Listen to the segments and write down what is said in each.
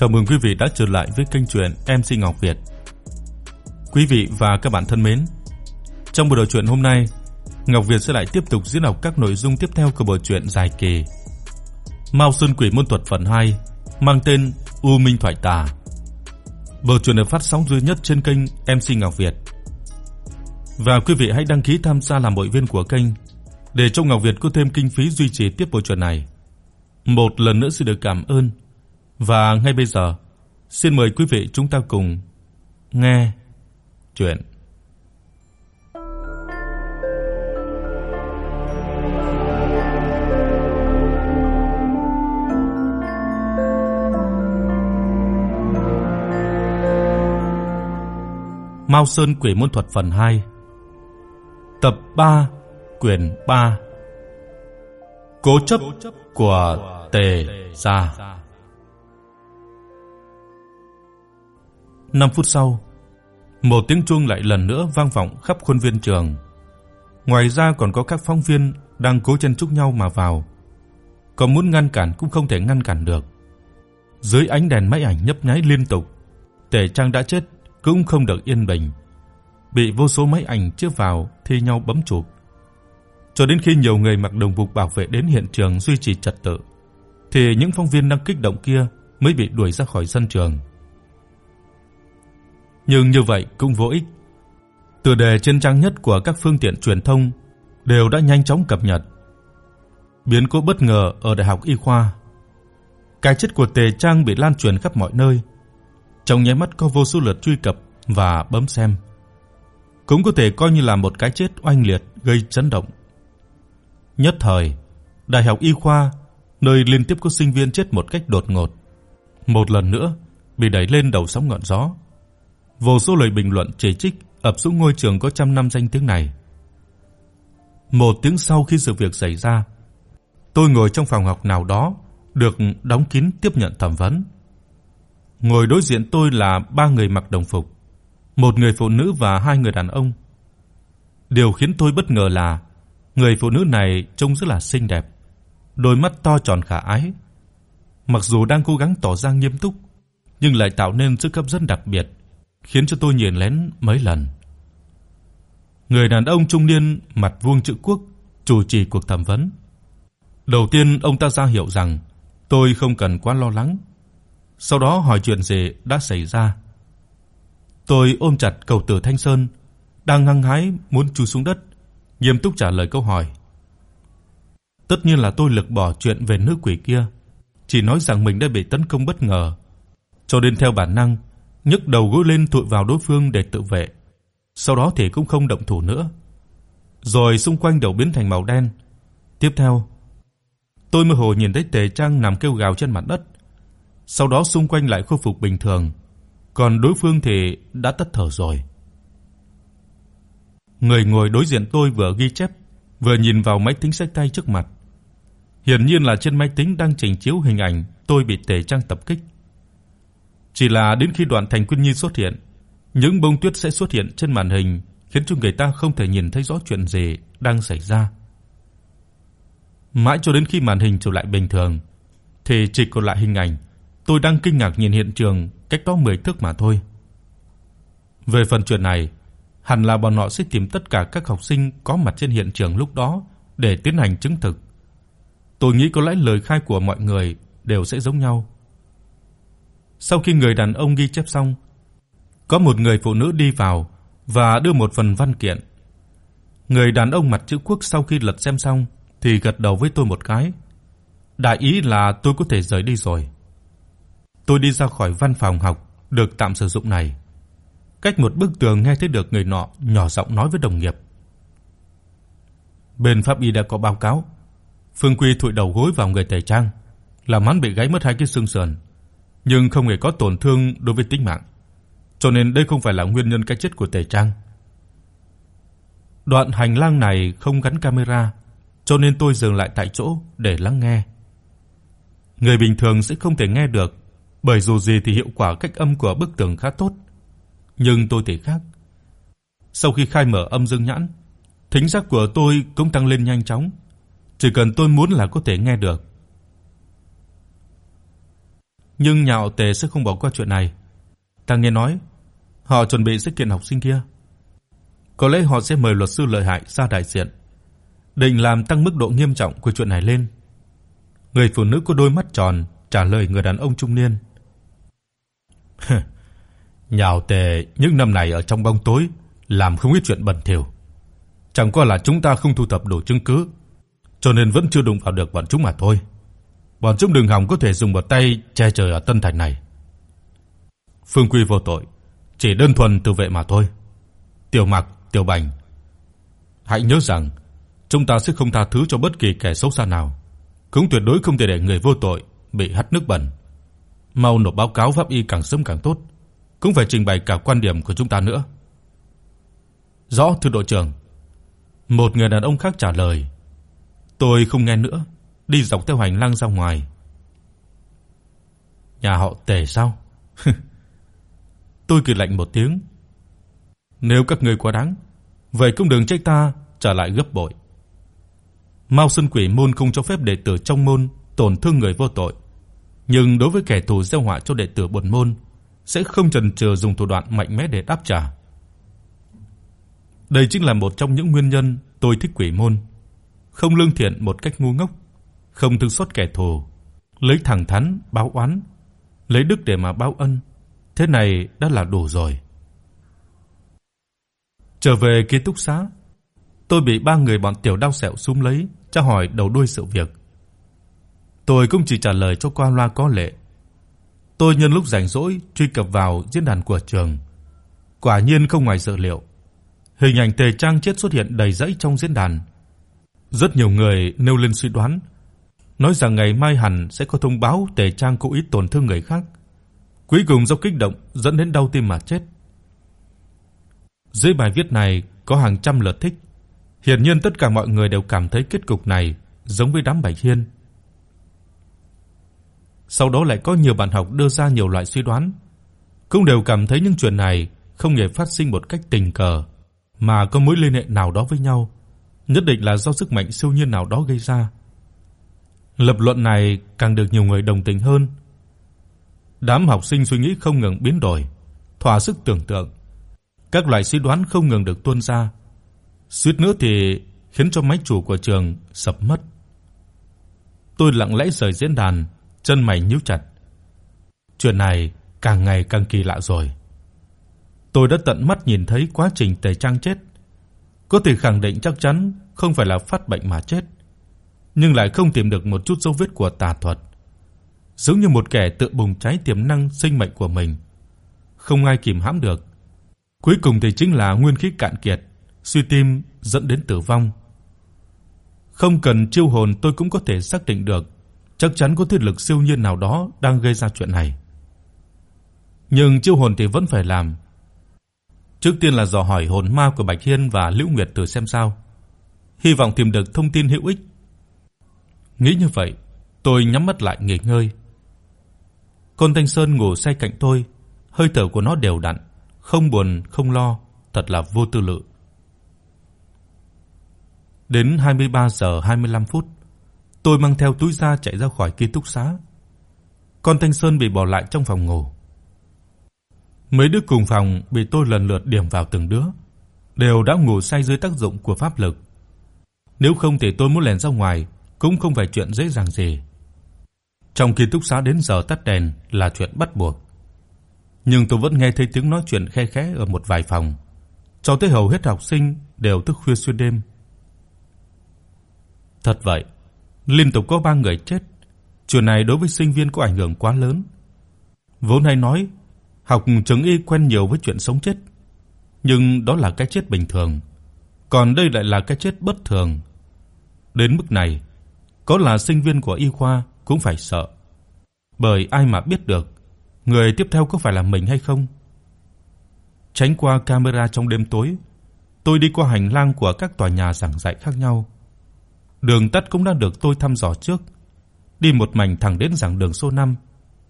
Chào mừng quý vị đã trở lại với kênh truyện MC Ngọc Việt. Quý vị và các bạn thân mến, trong buổi đọc truyện hôm nay, Ngọc Việt sẽ lại tiếp tục diễn đọc các nội dung tiếp theo của bộ truyện dài kỳ Mao Sơn Quỷ môn thuật phần 2, mang tên U Minh Thoại Tà. Bộ truyện được phát sóng duy nhất trên kênh MC Ngọc Việt. Và quý vị hãy đăng ký tham gia làm hội viên của kênh để cho Ngọc Việt có thêm kinh phí duy trì tiếp bộ truyện này. Một lần nữa xin được cảm ơn. Và ngay bây giờ, xin mời quý vị chúng ta cùng nghe truyện Mao Sơn Quỷ môn thuật phần 2 Tập 3 Quyển 3 Cố chấp của Tề gia. 5 phút sau, một tiếng chuông lại lần nữa vang vọng khắp khuôn viên trường. Ngoài ra còn có các phóng viên đang cố chen chúc nhau mà vào. Có muốn ngăn cản cũng không thể ngăn cản được. Dưới ánh đèn máy ảnh nhấp nháy liên tục, Tề Trang đã chết cũng không được yên bình. Bị vô số máy ảnh chiếu vào thi nhau bấm chụp. Cho đến khi nhiều người mặc đồng phục bảo vệ đến hiện trường duy trì trật tự, thì những phóng viên đang kích động kia mới bị đuổi ra khỏi sân trường. Nhưng như vậy cũng vô ích. Tựa đề trên trang nhất của các phương tiện truyền thông đều đã nhanh chóng cập nhật. Biến cố bất ngờ ở Đại học Y khoa. Cái chết của Tề Trang bị lan truyền khắp mọi nơi. Trong nháy mắt có vô số lượt truy cập và bấm xem. Cũng có thể coi như là một cái chết oanh liệt gây chấn động. Nhất thời, Đại học Y khoa, nơi liên tiếp có sinh viên chết một cách đột ngột, một lần nữa bị đẩy lên đầu sóng ngọn gió. Vô số lời bình luận chỉ trích ập xuống ngôi trường có trăm năm danh tiếng này. Một tiếng sau khi sự việc xảy ra, tôi ngồi trong phòng học nào đó được đóng kín tiếp nhận thẩm vấn. Ngồi đối diện tôi là ba người mặc đồng phục, một người phụ nữ và hai người đàn ông. Điều khiến tôi bất ngờ là người phụ nữ này trông rất là xinh đẹp, đôi mắt to tròn khả ái. Mặc dù đang cố gắng tỏ ra nghiêm túc, nhưng lại tạo nên sức hấp dẫn đặc biệt khiến cho tôi nhìn lén mấy lần. Người đàn ông trung niên mặt vuông chữ quốc chủ trì cuộc thẩm vấn. Đầu tiên ông ta ra hiệu rằng tôi không cần quá lo lắng. Sau đó hỏi chuyện gì đã xảy ra. Tôi ôm chặt cầu tử Thanh Sơn, đang hăng hái muốn chui xuống đất, nghiêm túc trả lời câu hỏi. Tất nhiên là tôi lược bỏ chuyện về nữ quỷ kia, chỉ nói rằng mình đã bị tấn công bất ngờ, cho nên theo bản năng nhấc đầu gối lên tụi vào đối phương để tự vệ. Sau đó thì cũng không động thủ nữa. Rồi xung quanh đầu biến thành màu đen. Tiếp theo, tôi mơ hồ nhìn thấy Tề Trang nằm kêu gào trên mặt đất. Sau đó xung quanh lại khôi phục bình thường, còn đối phương thì đã tắt thở rồi. Người ngồi đối diện tôi vừa ghi chép, vừa nhìn vào máy tính sách tay trước mặt. Hiển nhiên là trên máy tính đang trình chiếu hình ảnh tôi bị Tề Trang tập kích. Chỉ là đến khi Đoạn Thành Quyên Nhi xuất hiện, những bông tuyết sẽ xuất hiện trên màn hình, khiến cho người ta không thể nhìn thấy rõ chuyện gì đang xảy ra. Mãi cho đến khi màn hình trở lại bình thường thì chỉ còn lại hình ảnh tôi đang kinh ngạc nhìn hiện trường cách đó 10 thước mà thôi. Về phần chuyện này, hẳn là bọn họ sẽ tìm tất cả các học sinh có mặt trên hiện trường lúc đó để tiến hành chứng thực. Tôi nghĩ có lẽ lời khai của mọi người đều sẽ giống nhau. Sau khi người đàn ông ghi chép xong, có một người phụ nữ đi vào và đưa một phần văn kiện. Người đàn ông mặt chữ quốc sau khi lật xem xong thì gật đầu với tôi một cái. Đại ý là tôi có thể rời đi rồi. Tôi đi ra khỏi văn phòng học được tạm sử dụng này. Cách một bức tường nghe thấy được người nọ nhỏ giọng nói với đồng nghiệp. Bên pháp y đã có báo cáo, Phương Quy thụi đầu gối vào người Tề Trang, làm hắn bị gãy mất hai cái xương sườn nhưng không hề có tổn thương đối với tính mạng. Cho nên đây không phải là nguyên nhân cái chết của Tề Trang. Đoạn hành lang này không gắn camera, cho nên tôi dừng lại tại chỗ để lắng nghe. Người bình thường sẽ không thể nghe được, bởi dù gì thì hiệu quả cách âm của bức tường khá tốt, nhưng tôi thì khác. Sau khi khai mở âm dương nhãn, thính giác của tôi cũng tăng lên nhanh chóng, chỉ cần tôi muốn là có thể nghe được nhưng nhà họ Tề sẽ không bỏ qua chuyện này. Ta nghe nói họ chuẩn bị sẽ kiện học sinh kia. Có lẽ họ sẽ mời luật sư lợi hại ra đại diện, định làm tăng mức độ nghiêm trọng của chuyện này lên. Người phụ nữ có đôi mắt tròn trả lời người đàn ông trung niên. Nhà họ Tề những năm này ở trong bóng tối làm không ít chuyện bẩn thỉu. Chẳng qua là chúng ta không thu thập đủ chứng cứ, cho nên vẫn chưa đụng vào được bọn chúng mà thôi. Bọn chúng đừng hòng có thể dùng một tay che trời ở Tân Thành này. Phương Quy vô tội, chỉ đơn thuần tự vệ mà thôi. Tiểu Mặc, Tiểu Bành, hãy nhớ rằng chúng ta sẽ không tha thứ cho bất kỳ kẻ xấu xa nào, cũng tuyệt đối không thể để người vô tội bị hắt nước bẩn. Mau nộp báo cáo pháp y càng sớm càng tốt, cũng phải trình bày cả quan điểm của chúng ta nữa. Rõ thưa đội trưởng. Một người đàn ông khác trả lời. Tôi không nghe nữa, đi dọc theo hành lang ra ngoài. Nhà họ Tề sao? Tôi cười lạnh một tiếng. Nếu các ngươi quá đáng, vậy cũng đừng trách ta trả lại gấp bội. Mao Sơn Quỷ môn không cho phép đệ tử trong môn tổn thương người vô tội, nhưng đối với kẻ thù gieo họa cho đệ tử bổn môn sẽ không chần chừ dùng thủ đoạn mạnh mẽ để đáp trả. Đây chính là một trong những nguyên nhân tôi thích quỷ môn, không lương thiện một cách ngu ngốc, không thương xót kẻ thù, lấy thẳng thắn báo oán, lấy đức để mà báo ân, thế này đã là đủ rồi. Trở về ký túc xá, tôi bị ba người bọn tiểu đao sẹo súm lấy, tra hỏi đầu đuôi sự việc. Tôi cũng chỉ trả lời cho qua loa có lệ. Tôi nhân lúc rảnh rỗi truy cập vào diễn đàn của trường. Quả nhiên không ngoài dự liệu, hình ảnh Tề Trang chết xuất hiện đầy rẫy trong diễn đàn. Rất nhiều người nêu lên suy đoán, nói rằng ngày mai hẳn sẽ có thông báo Tề Trang cố ý tổn thương người khác. Cuối cùng do kích động dẫn đến đau tim mà chết. Dưới bài viết này có hàng trăm lượt thích. Hiển nhiên tất cả mọi người đều cảm thấy kết cục này giống với đám Bạch Hiên. Sau đó lại có nhiều bạn học đưa ra nhiều loại suy đoán, cũng đều cảm thấy những chuyện này không hề phát sinh một cách tình cờ, mà có mối liên hệ nào đó với nhau, nhất định là do sức mạnh siêu nhiên nào đó gây ra. Lập luận này càng được nhiều người đồng tình hơn. Đám học sinh suy nghĩ không ngừng biến đổi, thỏa sức tưởng tượng. Các loại suy đoán không ngừng được tuôn ra. Suýt nữa thì khiến cho máy chủ của trường sập mất. Tôi lặng lẽ rời diễn đàn, chân mày nhíu chặt. Chuyện này càng ngày càng kỳ lạ rồi. Tôi đã tận mắt nhìn thấy quá trình Tề Trang chết, có thể khẳng định chắc chắn không phải là phát bệnh mà chết, nhưng lại không tìm được một chút dấu vết của tà thuật. Giống như một kẻ tự bùng cháy tiềm năng sinh mệnh của mình, không ai kìm hãm được. Cuối cùng thì chính là nguyên khí cạn kiệt, suy tim dẫn đến tử vong. Không cần chiêu hồn tôi cũng có thể xác định được, chắc chắn có thiết lực siêu nhiên nào đó đang gây ra chuyện này. Nhưng chiêu hồn thì vẫn phải làm, Trước tiên là dò hỏi hồn ma của Bạch Hiên và Lữ Nguyệt từ xem sao, hy vọng tìm được thông tin hữu ích. Nghĩ như vậy, tôi nhắm mắt lại nghỉ ngơi. Côn Thanh Sơn ngủ say cạnh tôi, hơi thở của nó đều đặn, không buồn không lo, thật là vô tư lự. Đến 23 giờ 25 phút, tôi mang theo túi da chạy ra khỏi ký túc xá. Con Thanh Sơn bị bỏ lại trong phòng ngủ. Mấy đứa cùng phòng bị tôi lần lượt điểm vào từng đứa, đều đã ngủ say dưới tác dụng của pháp lực. Nếu không thì tôi muốn lèn ra ngoài cũng không phải chuyện dễ dàng gì. Trong ký túc xá đến giờ tắt đèn là chuyện bắt buộc. Nhưng tôi vẫn nghe thấy tiếng nói chuyện khe khẽ ở một vài phòng, cho tới hầu hết học sinh đều thức khuya xuyên đêm. Thật vậy, liên tục có 3 người chết, chuyện này đối với sinh viên có ảnh hưởng quá lớn. Vốn hay nói Học trường y quen nhiều với chuyện sống chết, nhưng đó là cái chết bình thường, còn đây lại là cái chết bất thường. Đến mức này, có là sinh viên của y khoa cũng phải sợ. Bởi ai mà biết được người tiếp theo có phải là mình hay không. Tránh qua camera trong đêm tối, tôi đi qua hành lang của các tòa nhà giảng dạy khác nhau. Đường tắt cũng đã được tôi thăm dò trước, đi một mảnh thẳng đến giảng đường số 5,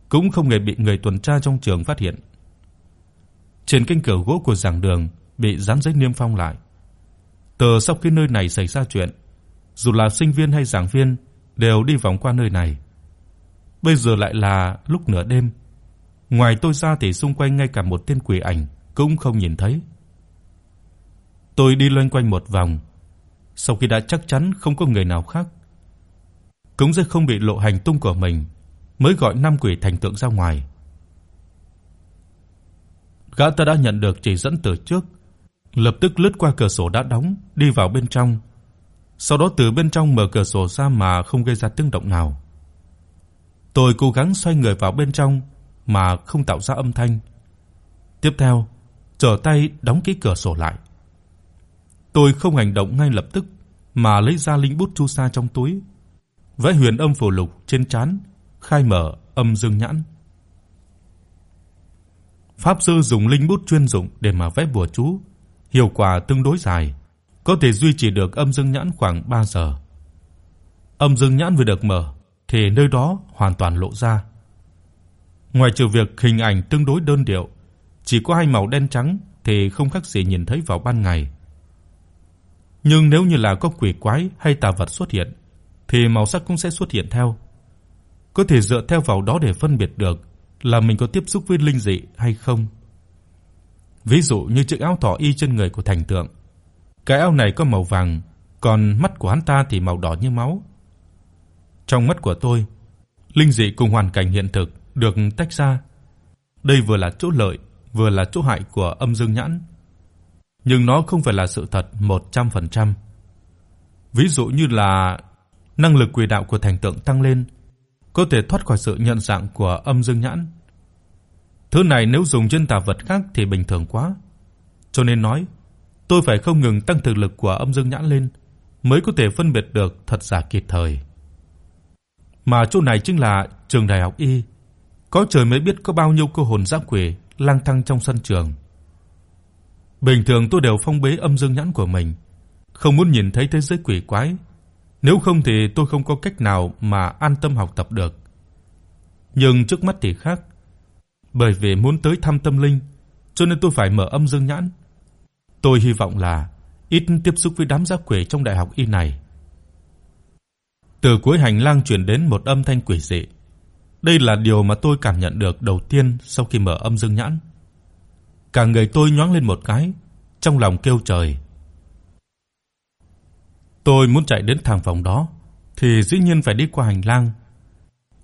cũng không hề bị người tuần tra trong trường phát hiện. Trên cánh cửa gỗ của giảng đường bị dán giấy niêm phong lại. Từ sau khi nơi này xảy ra chuyện, dù là sinh viên hay giảng viên đều đi vòng qua nơi này. Bây giờ lại là lúc nửa đêm. Ngoài tôi ra thì xung quanh ngay cả một tên quỷ ảnh cũng không nhìn thấy. Tôi đi loanh quanh một vòng, sau khi đã chắc chắn không có người nào khác, cũng sẽ không bị lộ hành tung của mình, mới gọi năm quỷ thành tượng ra ngoài. Gã ta đã nhận được chỉ dẫn từ trước, lập tức lướt qua cửa sổ đã đóng, đi vào bên trong. Sau đó từ bên trong mở cửa sổ ra mà không gây ra tiếng động nào. Tôi cố gắng xoay người vào bên trong mà không tạo ra âm thanh. Tiếp theo, trở tay đóng kỹ cửa sổ lại. Tôi không hành động ngay lập tức mà lấy ra linh bút chu sa trong túi, vẽ huyền âm phù lục trên trán, khai mở âm dương nhãn. Pháp sư dùng linh bút chuyên dụng để mà vẽ bùa chú, hiệu quả tương đối dài, có thể duy trì được âm dương nhãn khoảng 3 giờ. Âm dương nhãn vừa được mở thì nơi đó hoàn toàn lộ ra. Ngoài trừ việc hình ảnh tương đối đơn điệu, chỉ có hai màu đen trắng thì không khác gì nhìn thấy vào ban ngày. Nhưng nếu như là có quỷ quái hay tà vật xuất hiện thì màu sắc cũng sẽ xuất hiện theo. Có thể dựa theo vào đó để phân biệt được là mình có tiếp xúc với linh dị hay không. Ví dụ như chiếc áo thỏ y trên người của thành tượng. Cái áo này có màu vàng, còn mắt của hắn ta thì màu đỏ như máu. Trong mắt của tôi, linh dị cùng hoàn cảnh hiện thực được tách ra. Đây vừa là chỗ lợi, vừa là chỗ hại của âm dương nhãn. Nhưng nó không phải là sự thật 100%. Ví dụ như là năng lực quỷ đạo của thành tượng tăng lên, có thể thoát khỏi sự nhận dạng của âm dương nhãn. Thứ này nếu dùng trên tà vật khác thì bình thường quá. Cho nên nói, tôi phải không ngừng tăng thực lực của âm dương nhãn lên mới có thể phân biệt được thật giả kịp thời. Mà chỗ này chính là trường đại học y. Có trời mới biết có bao nhiêu cô hồn dã quỷ lang thang trong sân trường. Bình thường tôi đều phong bế âm dương nhãn của mình, không muốn nhìn thấy thế giới quỷ quái, nếu không thì tôi không có cách nào mà an tâm học tập được. Nhưng trước mắt thì khác, bởi vì muốn tới thăm tâm linh, cho nên tôi phải mở âm dương nhãn. Tôi hy vọng là ít tiếp xúc với đám dã quỷ trong đại học y này. Từ cuối hành lang truyền đến một âm thanh quỷ dị. Đây là điều mà tôi cảm nhận được đầu tiên sau khi mở âm dương nhãn. Cả người tôi nhoáng lên một cái, trong lòng kêu trời. Tôi muốn chạy đến thang phòng đó thì dĩ nhiên phải đi qua hành lang.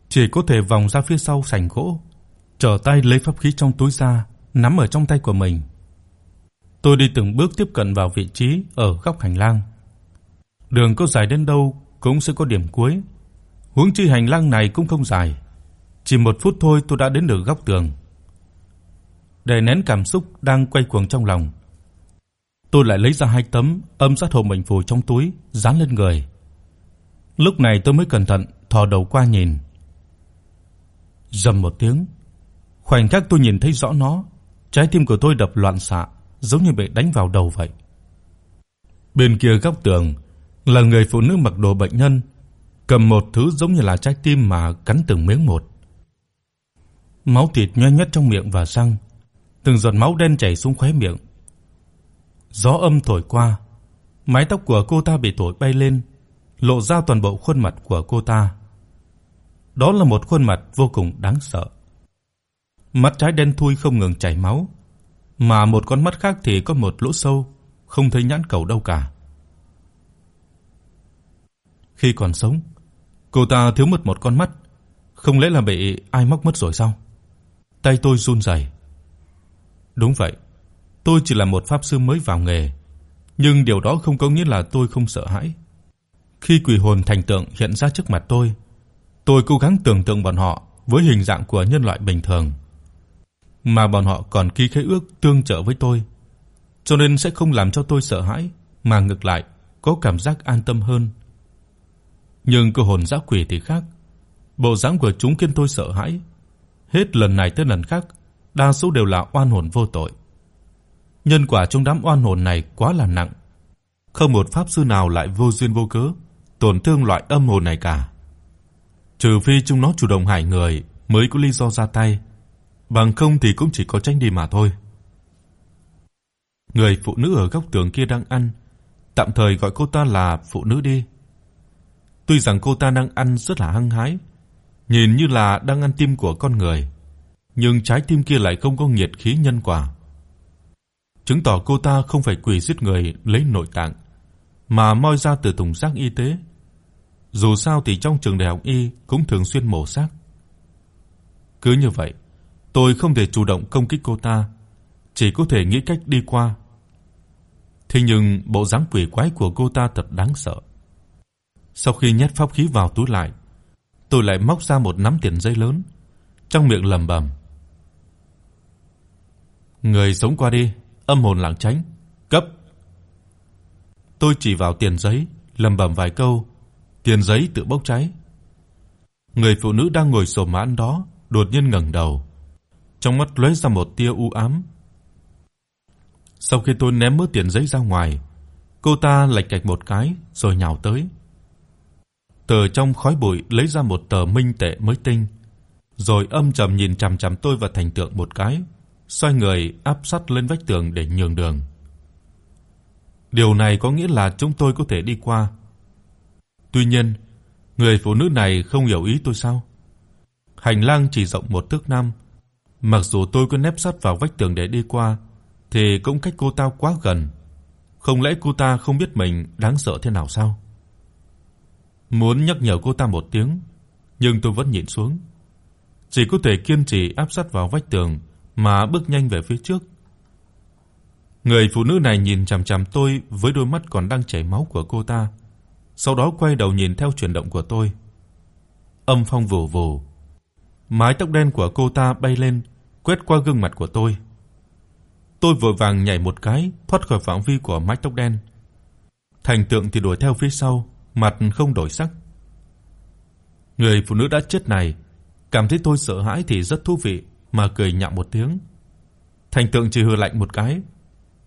Chỉ có thể vòng ra phía sau sảnh gỗ, trở tay lấy pháp khí trong túi ra, nắm ở trong tay của mình. Tôi đi từng bước tiếp cận vào vị trí ở góc hành lang. Đường có dài đến đâu cũng sẽ có điểm cuối. Huống chi hành lang này cũng không dài, chỉ một phút thôi tôi đã đến được góc tường. Để nén cảm xúc đang quay cuồng trong lòng, tôi lại lấy ra hai tấm âm sát hộ mệnh phù trong túi, dán lên người. Lúc này tôi mới cẩn thận thò đầu qua nhìn. Rầm một tiếng, khoảnh khắc tôi nhìn thấy rõ nó, trái tim của tôi đập loạn xạ, giống như bị đánh vào đầu vậy. Bên kia góc tường là người phụ nữ mặc đồ bệnh nhân, cầm một thứ giống như là trái tim mà cắn từng miếng một. Máu thịt nhoe nhét trong miệng và răng, từng giọt máu đen chảy xuống khóe miệng. Gió âm thổi qua, mái tóc của cô ta bị thổi bay lên, lộ ra toàn bộ khuôn mặt của cô ta. Đó là một khuôn mặt vô cùng đáng sợ. Mắt trái đen thui không ngừng chảy máu, mà một con mắt khác thì có một lỗ sâu, không thấy nhãn cầu đâu cả. Khi còn sống, cô ta thiếu mất một con mắt, không lẽ là bị ai móc mất rồi sao? Tay tôi run rẩy. Đúng vậy, tôi chỉ là một pháp sư mới vào nghề, nhưng điều đó không có nghĩa là tôi không sợ hãi. Khi quỷ hồn thành tượng hiện ra trước mặt tôi, tôi cố gắng tưởng tượng bọn họ với hình dạng của nhân loại bình thường, mà bọn họ còn ký khế ước tương trợ với tôi, cho nên sẽ không làm cho tôi sợ hãi, mà ngược lại có cảm giác an tâm hơn. Nhưng cơ hồn dã quỷ thì khác, bộ dáng của chúng khiến tôi sợ hãi. Hết lần này tới lần khác, đa số đều là oan hồn vô tội. Nhân quả trong đám oan hồn này quá là nặng, không một pháp sư nào lại vô duyên vô cớ tổn thương loại âm hồn này cả. Trừ phi chúng nó chủ động hại người mới có lý do ra tay, bằng không thì cũng chỉ có tránh đi mà thôi. Người phụ nữ ở góc tường kia đang ăn, tạm thời gọi cô ta là phụ nữ đi. Tuy rằng cô ta đang ăn rất là hăng hái, nhìn như là đang ăn tim của con người, nhưng trái tim kia lại không có nhiệt khí nhân quả. Chứng tỏ cô ta không phải quỷ giết người lấy nội tạng, mà moi ra từ thùng rác y tế. Dù sao thì trong trường đại học y cũng thường xuyên mổ xác. Cứ như vậy, tôi không thể chủ động công kích cô ta, chỉ có thể nghĩ cách đi qua. Thế nhưng bộ dáng quỷ quái của cô ta thật đáng sợ. Sau khi nhét pháp khí vào túi lại, tôi lại móc ra một nắm tiền giấy lớn, trong miệng lẩm bẩm: "Người sống qua đi, âm hồn lảng tránh, cấp." Tôi chỉ vào tiền giấy, lẩm bẩm vài câu, tiền giấy tự bốc cháy. Người phụ nữ đang ngồi xổm mãn đó đột nhiên ngẩng đầu, trong mắt lóe ra một tia u ám. Sau khi tôi ném mớ tiền giấy ra ngoài, cô ta lạch cạch một cái rồi nhào tới. Từ trong khói bụi lấy ra một tờ minh tệ mới tinh, rồi âm trầm nhìn chằm chằm tôi và Thành Tượng một cái, xoay người áp sát lên vách tường để nhường đường. Điều này có nghĩa là chúng tôi có thể đi qua. Tuy nhiên, người phụ nữ này không hiểu ý tôi sao? Hành lang chỉ rộng một thước năm, mặc dù tôi có nép sát vào vách tường để đi qua, thì cũng cách cô ta quá gần. Không lẽ cô ta không biết mình đáng sợ thế nào sao? Muốn nhắc nhở cô ta một tiếng, nhưng tôi vẫn nhịn xuống. Chỉ có thể kiên trì áp sát vào vách tường mà bước nhanh về phía trước. Người phụ nữ này nhìn chằm chằm tôi với đôi mắt còn đang chảy máu của cô ta, sau đó quay đầu nhìn theo chuyển động của tôi. Âm phong vù vù. Mái tóc đen của cô ta bay lên, quét qua gương mặt của tôi. Tôi vội vàng nhảy một cái, thoát khỏi phạm vi của mái tóc đen. Thành Tượng thì đuổi theo phía sau, mặt không đổi sắc. Người phụ nữ đã chết này cảm thấy tôi sợ hãi thì rất thú vị mà cười nhạo một tiếng. Thành Tượng chỉ hừ lạnh một cái.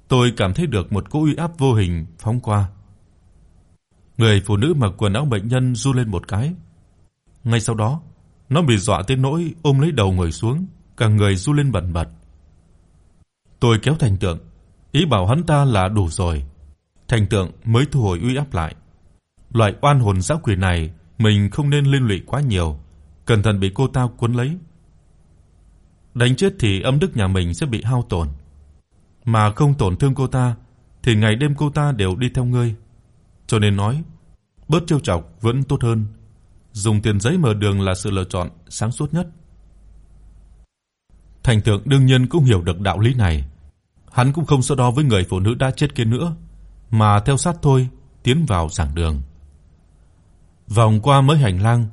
Tôi cảm thấy được một cỗ uy áp vô hình phóng qua. Người phụ nữ mặc quần áo bệnh nhân du lên một cái. Ngay sau đó, nó bị dọa tới nỗi ôm lấy đầu ngồi xuống, cả người run lên bần bật. Tôi kéo Thành Tượng, ý bảo hắn ta là đủ rồi. Thành Tượng mới thu hồi uy áp lại. Loại oan hồn dã quỷ này mình không nên liên lụy quá nhiều, cẩn thận bị cô ta cuốn lấy. Đánh chết thì âm đức nhà mình sẽ bị hao tổn, mà không tổn thương cô ta thì ngày đêm cô ta đều đi theo ngươi. Cho nên nói, bớt trêu chọc vẫn tốt hơn. Dùng tiền giấy mở đường là sự lựa chọn sáng suốt nhất. Thành Tượng đương nhiên cũng hiểu được đạo lý này. Hắn cũng không so đo với người phụ nữ đã chết kia nữa, mà theo sát thôi, tiến vào giảng đường. Vòng qua mấy hành lang,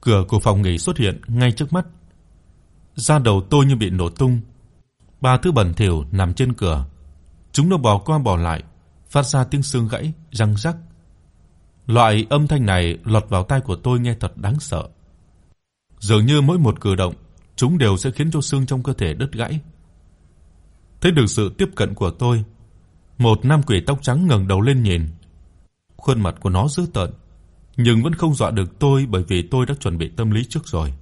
cửa của phòng nghỉ xuất hiện ngay trước mắt. Da đầu tôi như bị nổ tung. Ba thứ bẩn thỉu nằm trên cửa. Chúng nó bò qua bò lại, phát ra tiếng xương gãy răng rắc. Loại âm thanh này lọt vào tai của tôi nghe thật đáng sợ. Dường như mỗi một cử động, chúng đều sẽ khiến cho xương trong cơ thể đứt gãy. Thấy được sự tiếp cận của tôi, một nam quỷ tóc trắng ngẩng đầu lên nhìn. Khuôn mặt của nó dữ tợn, nhưng vẫn không dọa được tôi bởi vì tôi đã chuẩn bị tâm lý trước rồi.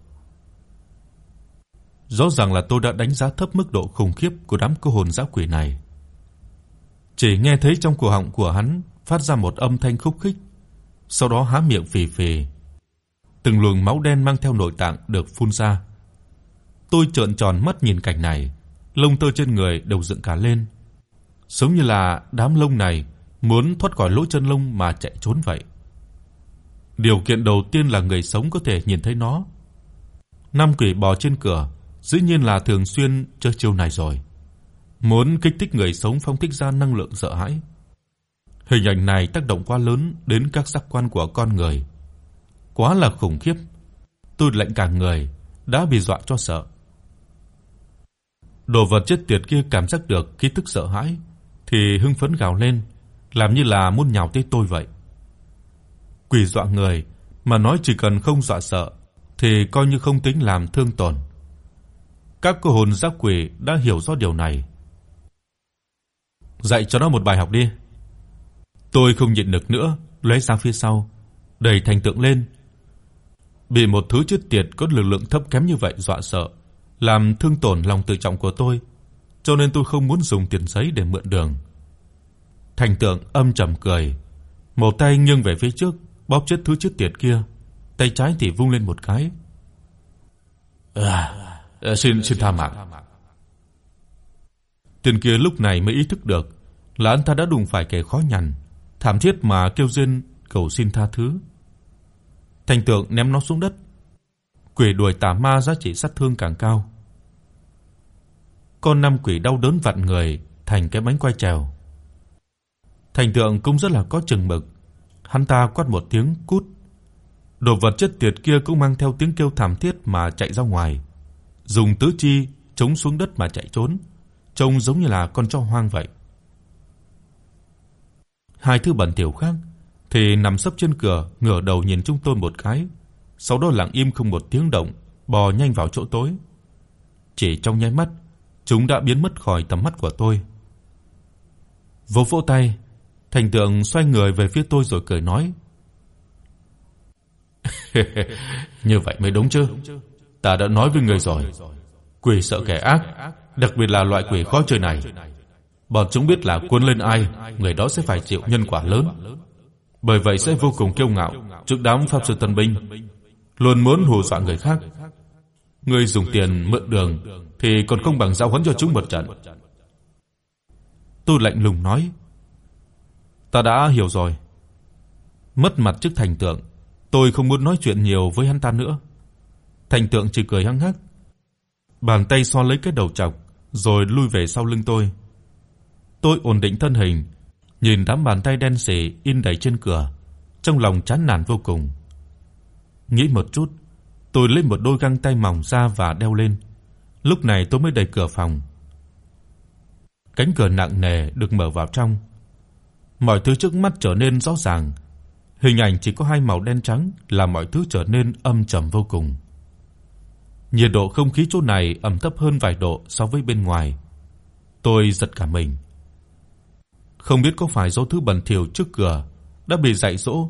Rõ ràng là tôi đã đánh giá thấp mức độ khủng khiếp của đám cô hồn dã quỷ này. Chỉ nghe thấy trong cổ họng của hắn phát ra một âm thanh khúc khích, sau đó há miệng phì phì. Từng luồng máu đen mang theo nội tạng được phun ra. Tôi trợn tròn mắt nhìn cảnh này, lông tơ trên người đều dựng cả lên, giống như là đám lông này muốn thoát khỏi lỗ chân lông mà chạy trốn vậy. Điều kiện đầu tiên là người sống có thể nhìn thấy nó. Năm quỷ bò trên cửa, dĩ nhiên là thường xuyên chơi chiêu này rồi. Muốn kích thích người sống phóng thích ra năng lượng sợ hãi. Hình ảnh này tác động quá lớn đến các giác quan của con người. Quá là khủng khiếp. Tôi lạnh cả người, đã bị dọa cho sợ. Đồ vật chết tiệt kia cảm giác được khí tức sợ hãi thì hưng phấn gào lên, làm như là muốn nhào tới tôi vậy quỷ dọa người, mà nói chỉ cần không dọa sợ thì coi như không tính làm thương tổn. Các cô hồn giác quỷ đã hiểu rõ điều này. Dạy cho nó một bài học đi. Tôi không nhịn được nữa, lóe ra phía sau, đẩy thành tượng lên. Bị một thứ chết tiệt có lực lượng thấp kém như vậy dọa sợ, làm thương tổn lòng tự trọng của tôi, cho nên tôi không muốn dùng tiền giấy để mượn đường. Thành tượng âm trầm cười, một tay nghiêng về phía trước, bóp chết thứ chết tiệt kia, tay trái thì vung lên một cái. À, à xin xin tha mạng. tiền kia lúc này mới ý thức được là anh ta đã đụng phải kẻ khó nhằn, thảm thiết mà kêu rên cầu xin tha thứ. Thành tượng ném nó xuống đất. Quỷ đuổi tà ma giá trị sát thương càng cao. Con năm quỷ đau đớn vặn người thành cái bánh quay trèo. Thành tượng cũng rất là có chừng mực. Hắn ta quát một tiếng cút. Đồ vật chất tiệt kia cũng mang theo tiếng kêu thảm thiết mà chạy ra ngoài, dùng tứ chi chống xuống đất mà chạy trốn, trông giống như là con chó hoang vậy. Hai thứ bẩn thỉu khác thì nằm sấp trên cửa, ngửa đầu nhìn chúng tôi một cái, sau đó lặng im không một tiếng động, bò nhanh vào chỗ tối. Chỉ trong nháy mắt, chúng đã biến mất khỏi tầm mắt của tôi. Vỗ vỗ tay, Thành Tượng xoay người về phía tôi rồi cười nói: "Như vậy mới đúng chứ? Ta đã nói với người rồi, quỷ sợ kẻ ác, đặc biệt là loại quỷ khó chơi này. Bọn chúng biết là cuốn lên ai, người đó sẽ phải chịu nhân quả lớn. Bởi vậy sẽ vô cùng kiêu ngạo trước đám pháp sư tân binh, luôn muốn hù dọa người khác. người dùng tiền mượn đường thì còn không bằng giao huấn cho chúng một trận." Tôi lạnh lùng nói: "Ta đã hiểu rồi." Mất mặt trước thành tượng, tôi không muốn nói chuyện nhiều với hắn ta nữa. Thành tượng chỉ cười hăng hắc, bàn tay xoa lấy cái đầu trọc rồi lui về sau lưng tôi. Tôi ổn định thân hình, nhìn đám bàn tay đen sì in đầy trên cửa, trong lòng chán nản vô cùng. Nghĩ một chút, tôi lấy một đôi găng tay mỏng ra và đeo lên. Lúc này tôi mới đẩy cửa phòng. Cánh cửa nặng nề được mở vào trong. Mọi thứ trước mắt trở nên rõ ràng. Hình ảnh chỉ có hai màu đen trắng làm mọi thứ trở nên âm trầm vô cùng. Nhiệt độ không khí chỗ này ẩm thấp hơn vài độ so với bên ngoài. Tôi giật cả mình. Không biết có phải do thứ bẩn thỉu trước cửa đã bị dạy dỗ,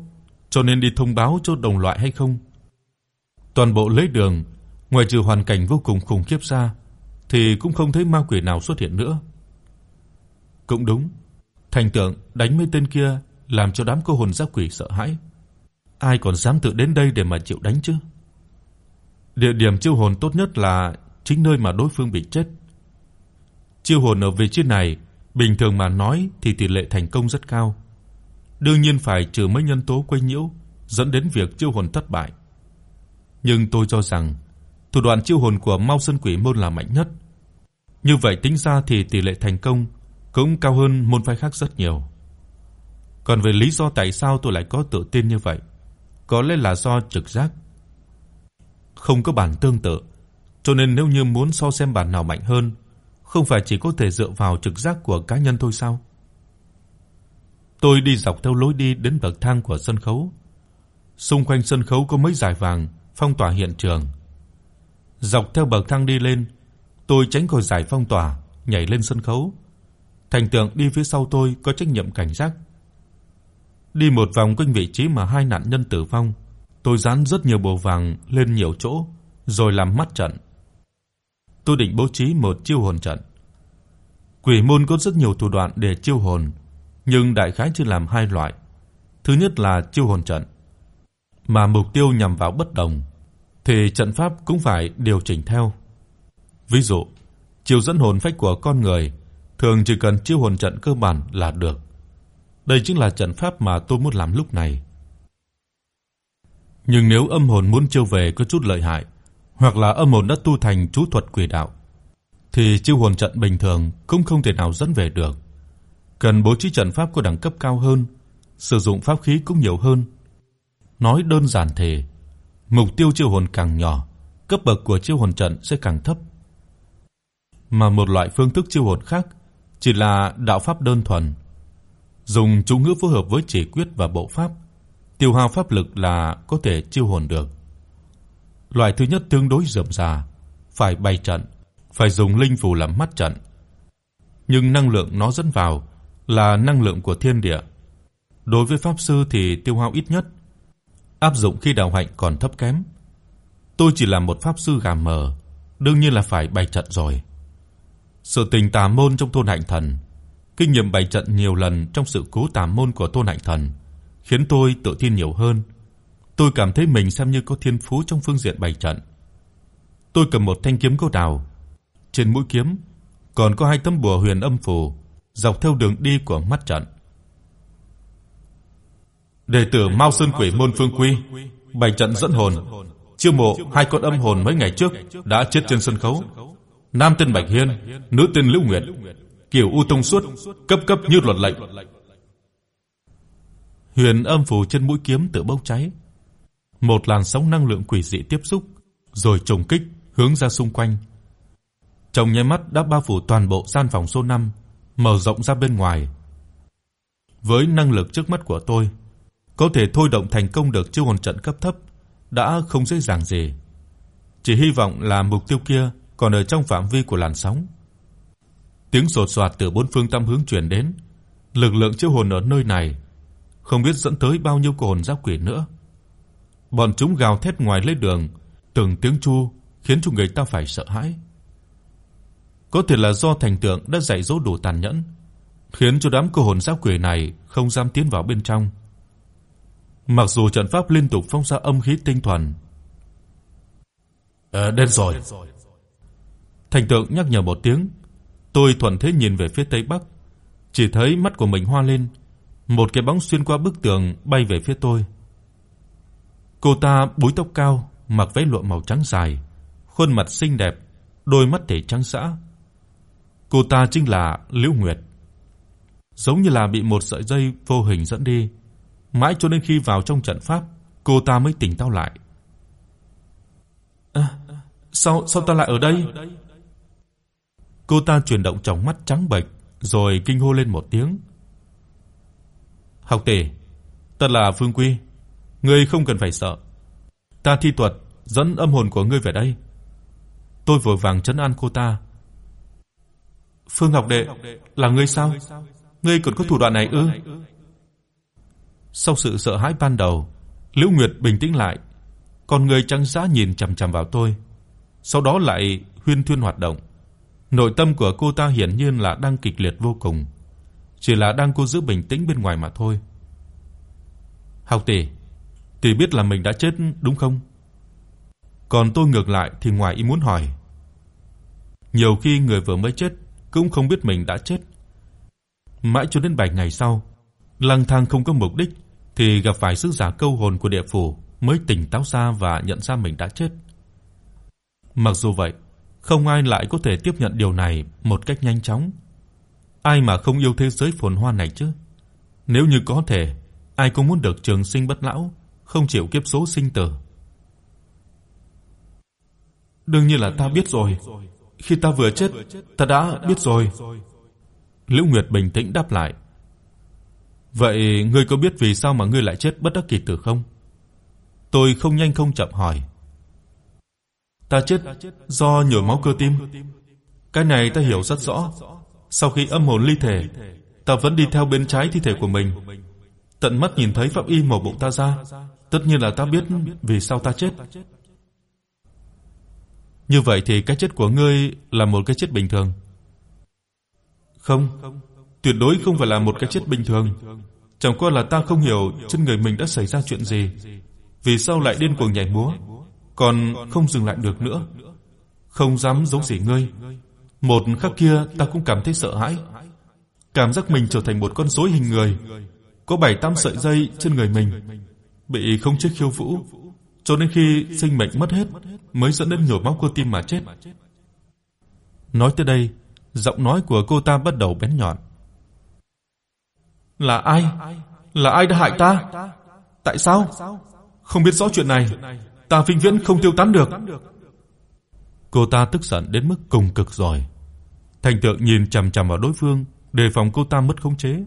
cho nên đi thông báo cho đồng loại hay không. Toàn bộ lễ đường, ngoài trừ hoàn cảnh vô cùng khủng khiếp ra thì cũng không thấy ma quỷ nào xuất hiện nữa. Cũng đúng, thành tượng đánh mấy tên kia làm cho đám cô hồn giáp quỷ sợ hãi. Ai còn dám tự đến đây để mà chịu đánh chứ? Địa điểm chiêu hồn tốt nhất là chính nơi mà đối phương bị chết. Chiêu hồn ở vị trí này, bình thường mà nói thì tỷ lệ thành công rất cao. Đương nhiên phải trừ mấy nhân tố quấy nhiễu dẫn đến việc chiêu hồn thất bại. Nhưng tôi cho rằng thủ đoạn chiêu hồn của Mao Sơn Quỷ môn là mạnh nhất. Như vậy tính ra thì tỷ lệ thành công cũng cao hơn môn phái khác rất nhiều. Còn về lý do tại sao tôi lại có tự tin như vậy, có lẽ là do trực giác không có bản tương tự, cho nên nếu như muốn so xem bản nào mạnh hơn, không phải chỉ có thể dựa vào trực giác của cá nhân thôi sao? Tôi đi dọc theo lối đi đến bậc thang của sân khấu. Xung quanh sân khấu có mấy dải vàng phong tỏa hiện trường. Dọc theo bậc thang đi lên, tôi tránh khỏi dải phong tỏa, nhảy lên sân khấu. Thành Tượng đi phía sau tôi có trách nhiệm cảnh giác. Đi một vòng quanh vị trí mà hai nạn nhân tử vong, Tôi dán rất nhiều bùa vàng lên nhiều chỗ rồi làm mắt trận. Tôi định bố trí một chiêu hồn trận. Quỷ môn có rất nhiều thủ đoạn để chiêu hồn, nhưng đại khái chỉ làm hai loại. Thứ nhất là chiêu hồn trận, mà mục tiêu nhằm vào bất đồng thì trận pháp cũng phải điều chỉnh theo. Ví dụ, chiêu dẫn hồn phách của con người thường chỉ cần chiêu hồn trận cơ bản là được. Đây chính là trận pháp mà tôi muốn làm lúc này. Nhưng nếu âm hồn muốn chiêu về có chút lợi hại, hoặc là âm hồn đã tu thành chú thuật quỷ đạo, thì chiêu hồn trận bình thường cũng không thể nào dẫn về được. Cần bố trí trận pháp có đẳng cấp cao hơn, sử dụng pháp khí cũng nhiều hơn. Nói đơn giản thì mục tiêu chiêu hồn càng nhỏ, cấp bậc của chiêu hồn trận sẽ càng thấp. Mà một loại phương thức chiêu hồn khác chỉ là đạo pháp đơn thuần, dùng chú ngữ phù hợp với chỉ quyết và bộ pháp tiêu hao pháp lực là có thể chiêu hồn được. Loại thứ nhất tương đối rườm rà, phải bày trận, phải dùng linh phù làm mắt trận. Nhưng năng lượng nó dẫn vào là năng lượng của thiên địa. Đối với pháp sư thì tiêu hao ít nhất, áp dụng khi đạo hạnh còn thấp kém. Tôi chỉ là một pháp sư gà mờ, đương nhiên là phải bày trận rồi. Sự tình tà môn trong thôn Hạnh Thần, kinh nghiệm bày trận nhiều lần trong sự cố tà môn của thôn Hạnh Thần khiến tôi tự tin nhiều hơn. Tôi cảm thấy mình xem như có thiên phú trong phương diện bày trận. Tôi cầm một thanh kiếm gỗ đào, trên mũi kiếm còn có hai tấm bùa huyền âm phù dọc theo đường đi của mắt trận. Đệ tử Mao Sơn Quỷ môn Phương Quy, bày trận dẫn hồn, chiêu mộ hai con âm hồn mấy ngày trước đã chết trên sân khấu. Nam tên Bạch Hiên, nữ tên Lưu Nguyệt, kiểu u tông suốt, cấp cấp như luật lệnh. Huyền âm phù trên mũi kiếm tự bốc cháy. Một làn sóng năng lượng quỷ dị tiếp xúc, rồi trùng kích hướng ra xung quanh. Trong nháy mắt đã bao phủ toàn bộ gian phòng số 5, mở rộng ra bên ngoài. Với năng lực trước mắt của tôi, có thể thôi động thành công được chiêu hồn trận cấp thấp đã không dễ dàng gì. Chỉ hy vọng là mục tiêu kia còn ở trong phạm vi của làn sóng. Tiếng sột soạt từ bốn phương tám hướng truyền đến, lực lượng chiêu hồn ở nơi này không biết dẫn tới bao nhiêu hồn giáp quỷ nữa. Bọn chúng gào thét ngoài lề đường, từng tiếng chu khiến cho người ta phải sợ hãi. Có thể là do thành tượng đã dạy dỗ đủ tàn nhẫn, khiến cho đám cô hồn giáp quỷ này không dám tiến vào bên trong. Mặc dù trận pháp liên tục phóng ra âm khí tinh thuần. "Ờ đến rồi." Thành tượng nhắc nhở một tiếng, tôi thuận thế nhìn về phía tây bắc, chỉ thấy mắt của mình hoa lên, một cái bóng xuyên qua bức tường bay về phía tôi. Cô ta búi tóc cao, mặc váy lụa màu trắng dài, khuôn mặt xinh đẹp, đôi mắt thể trắng dã. Cô ta chính là Liễu Nguyệt. Giống như là bị một sợi dây vô hình dẫn đi, mãi cho đến khi vào trong trận pháp, cô ta mới tỉnh táo lại. À, sao sao ta lại ở đây? Cô ta chuyển động tròng mắt trắng bệch, rồi kinh hô lên một tiếng. "Học tỷ, ta là Phương Quy, ngươi không cần phải sợ. Ta thi thuật dẫn âm hồn của ngươi về đây." Tôi vội vàng trấn an cô ta. "Phương Ngọc đệ, là ngươi sao? Ngươi còn có thủ đoạn này ư?" Sau sự sợ hãi ban đầu, Liễu Nguyệt bình tĩnh lại, con người trắng dã nhìn chằm chằm vào tôi, sau đó lại huyên thuyên hoạt động. Nội tâm của cô ta hiển nhiên là đang kịch liệt vô cùng, chỉ là đang cố giữ bình tĩnh bên ngoài mà thôi. "Học tỷ, thì biết là mình đã chết đúng không?" Còn tôi ngược lại thì ngoài ý muốn hỏi. Nhiều khi người vừa mới chết cũng không biết mình đã chết. Mãi cho đến 7 ngày sau, lang thang không có mục đích thì gặp phải sứ giả câu hồn của địa phủ mới tỉnh táo ra và nhận ra mình đã chết. Mặc dù vậy, không ai lại có thể tiếp nhận điều này một cách nhanh chóng. Ai mà không yêu thế giới phồn hoa này chứ? Nếu như có thể, ai cũng muốn được trường sinh bất lão, không chịu kiếp số sinh tử. Đương nhiên là ta biết rồi. Khi ta vừa chết, ta đã biết rồi. Liễu Nguyệt bình tĩnh đáp lại. Vậy ngươi có biết vì sao mà ngươi lại chết bất đắc kỳ tử không? Tôi không nhanh không chậm hỏi. Ta chết do nhồi máu cơ tim. Cái này ta hiểu rất rõ. Sau khi âm hồn ly thể, ta vẫn đi theo bên trái thi thể của mình. Tận mắt nhìn thấy pháp y mổ bụng ta ra, tất nhiên là ta biết vì sao ta chết. Như vậy thì cái chết của ngươi là một cái chết bình thường. Không, tuyệt đối không phải là một cái chết bình thường. Chẳng qua là ta không hiểu trên người mình đã xảy ra chuyện gì, vì sao lại điên cuồng nhảy múa, còn không dừng lại được nữa. Không dám giống gì ngươi. Một khắc kia ta cũng cảm thấy sợ hãi. Cảm giác mình trở thành một con rối hình người, có bảy tám sợi dây trên người mình, bị không chết khiêu vũ, cho đến khi sinh mệnh mất hết mới dẫn đến nhồi máu cơ tim mà chết. Nói tới đây, giọng nói của cô ta bắt đầu bén nhọn. Là ai? Là ai đã hại ta? Tại sao? Không biết rõ chuyện này, ta vĩnh viễn không tiêu tán được. Cô ta tức giận đến mức cùng cực rồi. Thành Tượng nhìn chằm chằm vào đối phương, đề phòng cô ta mất khống chế.